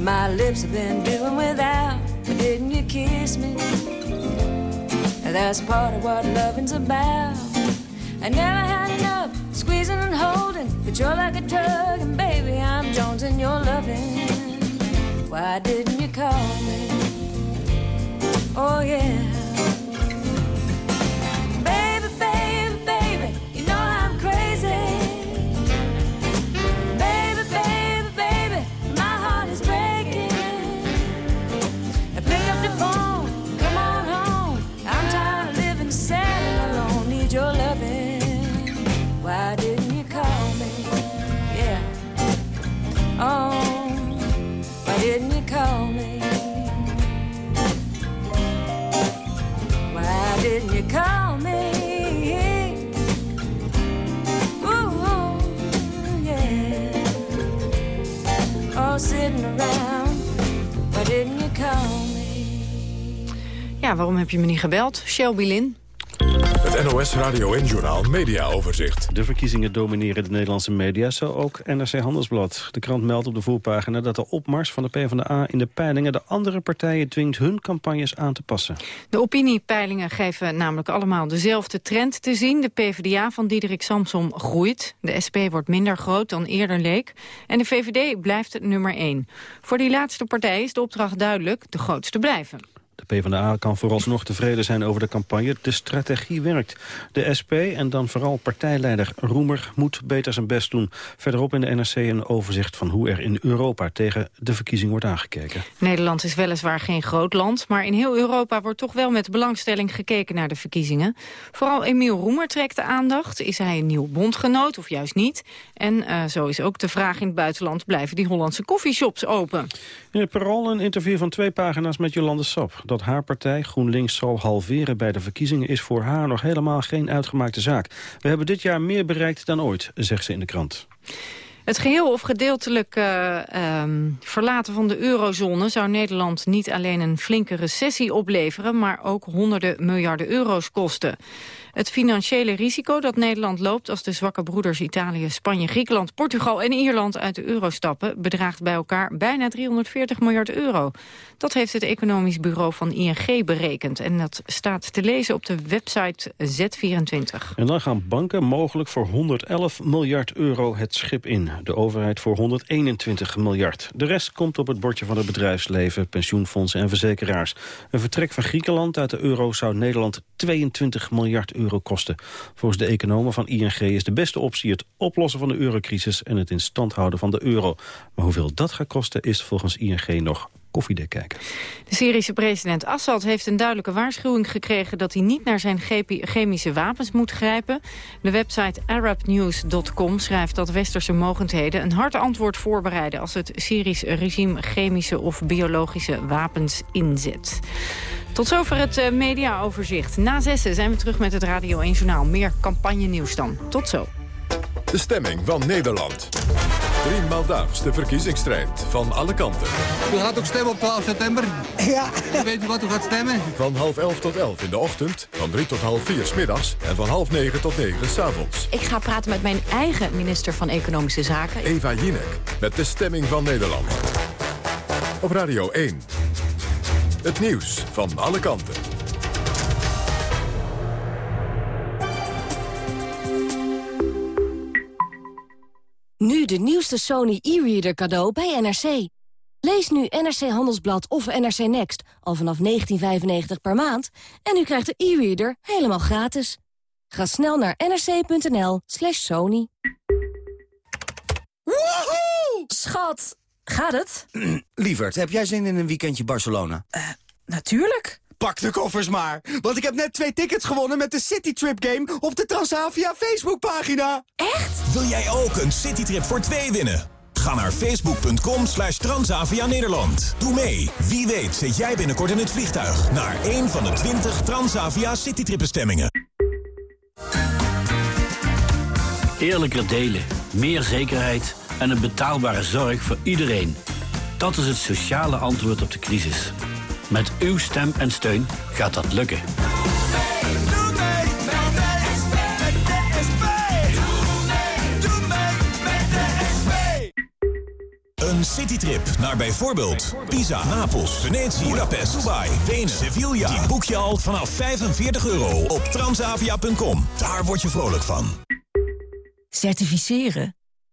My lips have been doing without. Didn't you kiss me? That's part of what loving's about. I never had enough squeezing and holding, but you're like a drug, and baby, I'm Jones and you're loving. Why didn't you call me? Oh yeah. Ja, waarom heb je me niet gebeld? Shelby Lynn. Het NOS Radio en Journal Media Overzicht. De verkiezingen domineren de Nederlandse media, zo ook NRC Handelsblad. De krant meldt op de voorpagina dat de opmars van de PvdA in de peilingen... de andere partijen dwingt hun campagnes aan te passen. De opiniepeilingen geven namelijk allemaal dezelfde trend te zien. De PvdA van Diederik Samsom groeit. De SP wordt minder groot dan eerder leek. En de VVD blijft het nummer 1. Voor die laatste partij is de opdracht duidelijk de grootste blijven. De PvdA kan vooralsnog tevreden zijn over de campagne. De strategie werkt. De SP en dan vooral partijleider Roemer moet beter zijn best doen. Verderop in de NRC een overzicht van hoe er in Europa tegen de verkiezing wordt aangekeken. Nederland is weliswaar geen groot land, maar in heel Europa wordt toch wel met belangstelling gekeken naar de verkiezingen. Vooral Emiel Roemer trekt de aandacht. Is hij een nieuw bondgenoot of juist niet? En uh, zo is ook de vraag in het buitenland, blijven die Hollandse koffieshops open? In het Parool een interview van twee pagina's met Jolande Sap. Dat haar partij GroenLinks zal halveren bij de verkiezingen... is voor haar nog helemaal geen uitgemaakte zaak. We hebben dit jaar meer bereikt dan ooit, zegt ze in de krant. Het geheel of gedeeltelijk uh, um, verlaten van de eurozone zou Nederland niet alleen een flinke recessie opleveren, maar ook honderden miljarden euro's kosten. Het financiële risico dat Nederland loopt als de zwakke broeders Italië, Spanje, Griekenland, Portugal en Ierland uit de euro stappen, bedraagt bij elkaar bijna 340 miljard euro. Dat heeft het economisch bureau van ING berekend en dat staat te lezen op de website Z24. En dan gaan banken mogelijk voor 111 miljard euro het schip in. De overheid voor 121 miljard. De rest komt op het bordje van het bedrijfsleven, pensioenfondsen en verzekeraars. Een vertrek van Griekenland uit de euro zou Nederland 22 miljard euro kosten. Volgens de economen van ING is de beste optie het oplossen van de eurocrisis en het in stand houden van de euro. Maar hoeveel dat gaat kosten is volgens ING nog koffiedek kijken. De Syrische president Assad heeft een duidelijke waarschuwing gekregen... dat hij niet naar zijn chemische wapens moet grijpen. De website arabnews.com schrijft dat westerse mogendheden... een hard antwoord voorbereiden als het Syrisch regime... chemische of biologische wapens inzet. Tot zover het uh, mediaoverzicht. Na zessen zijn we terug met het Radio 1 Journaal. Meer campagne nieuws dan. Tot zo. De stemming van Nederland. Driemaal daags de verkiezingsstrijd van alle kanten. U gaat ook stemmen op 12 september? Ja. weet u wat u gaat stemmen? Van half elf tot elf in de ochtend, van drie tot half vier s middags... en van half negen tot negen s avonds. Ik ga praten met mijn eigen minister van Economische Zaken. Eva Jinek, met de stemming van Nederland. Op Radio 1. Het nieuws van alle kanten. Nu de nieuwste Sony e-reader cadeau bij NRC. Lees nu NRC Handelsblad of NRC Next al vanaf 19,95 per maand... en u krijgt de e-reader helemaal gratis. Ga snel naar nrc.nl slash sony. Woehoe! Schat, gaat het? Lieverd, heb jij zin in een weekendje Barcelona? Uh, natuurlijk. Pak de koffers maar, want ik heb net twee tickets gewonnen met de Citytrip Game op de Transavia Facebookpagina. Echt? Wil jij ook een Citytrip voor twee winnen? Ga naar facebook.com slash Transavia Nederland. Doe mee. Wie weet zit jij binnenkort in het vliegtuig naar een van de 20 Transavia Citytrip bestemmingen. Eerlijker delen, meer zekerheid en een betaalbare zorg voor iedereen. Dat is het sociale antwoord op de crisis. Met uw stem en steun gaat dat lukken. Een citytrip naar bijvoorbeeld Pisa, Napels, Venetië, Budapest, Dubai, Wenen, Sevilla. Die boek je al vanaf 45 euro op transavia.com. Daar word je vrolijk van. Certificeren?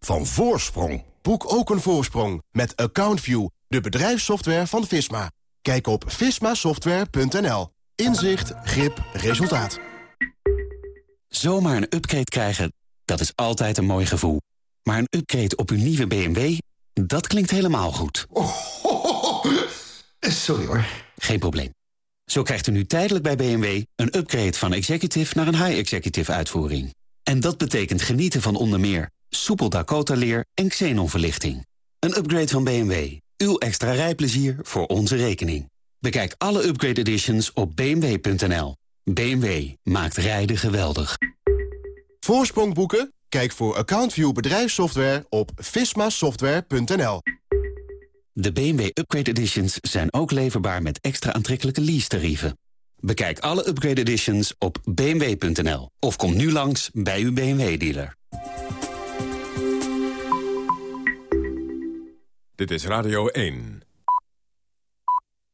Van voorsprong. Boek ook een voorsprong met AccountView, de bedrijfssoftware van Visma. Kijk op vismasoftware.nl. Inzicht, grip, resultaat. Zomaar een upgrade krijgen, dat is altijd een mooi gevoel. Maar een upgrade op uw nieuwe BMW, dat klinkt helemaal goed. Oh, Sorry hoor. Geen probleem. Zo krijgt u nu tijdelijk bij BMW een upgrade van executive naar een high-executive uitvoering. En dat betekent genieten van onder meer soepel Dakota-leer en xenonverlichting. Een upgrade van BMW. Uw extra rijplezier voor onze rekening. Bekijk alle upgrade editions op bmw.nl. BMW maakt rijden geweldig. Voorsprong boeken? Kijk voor AccountView bedrijfssoftware op vismasoftware.nl. De BMW Upgrade Editions zijn ook leverbaar met extra aantrekkelijke lease-tarieven. Bekijk alle Upgrade Editions op bmw.nl of kom nu langs bij uw BMW-dealer. Dit is Radio 1.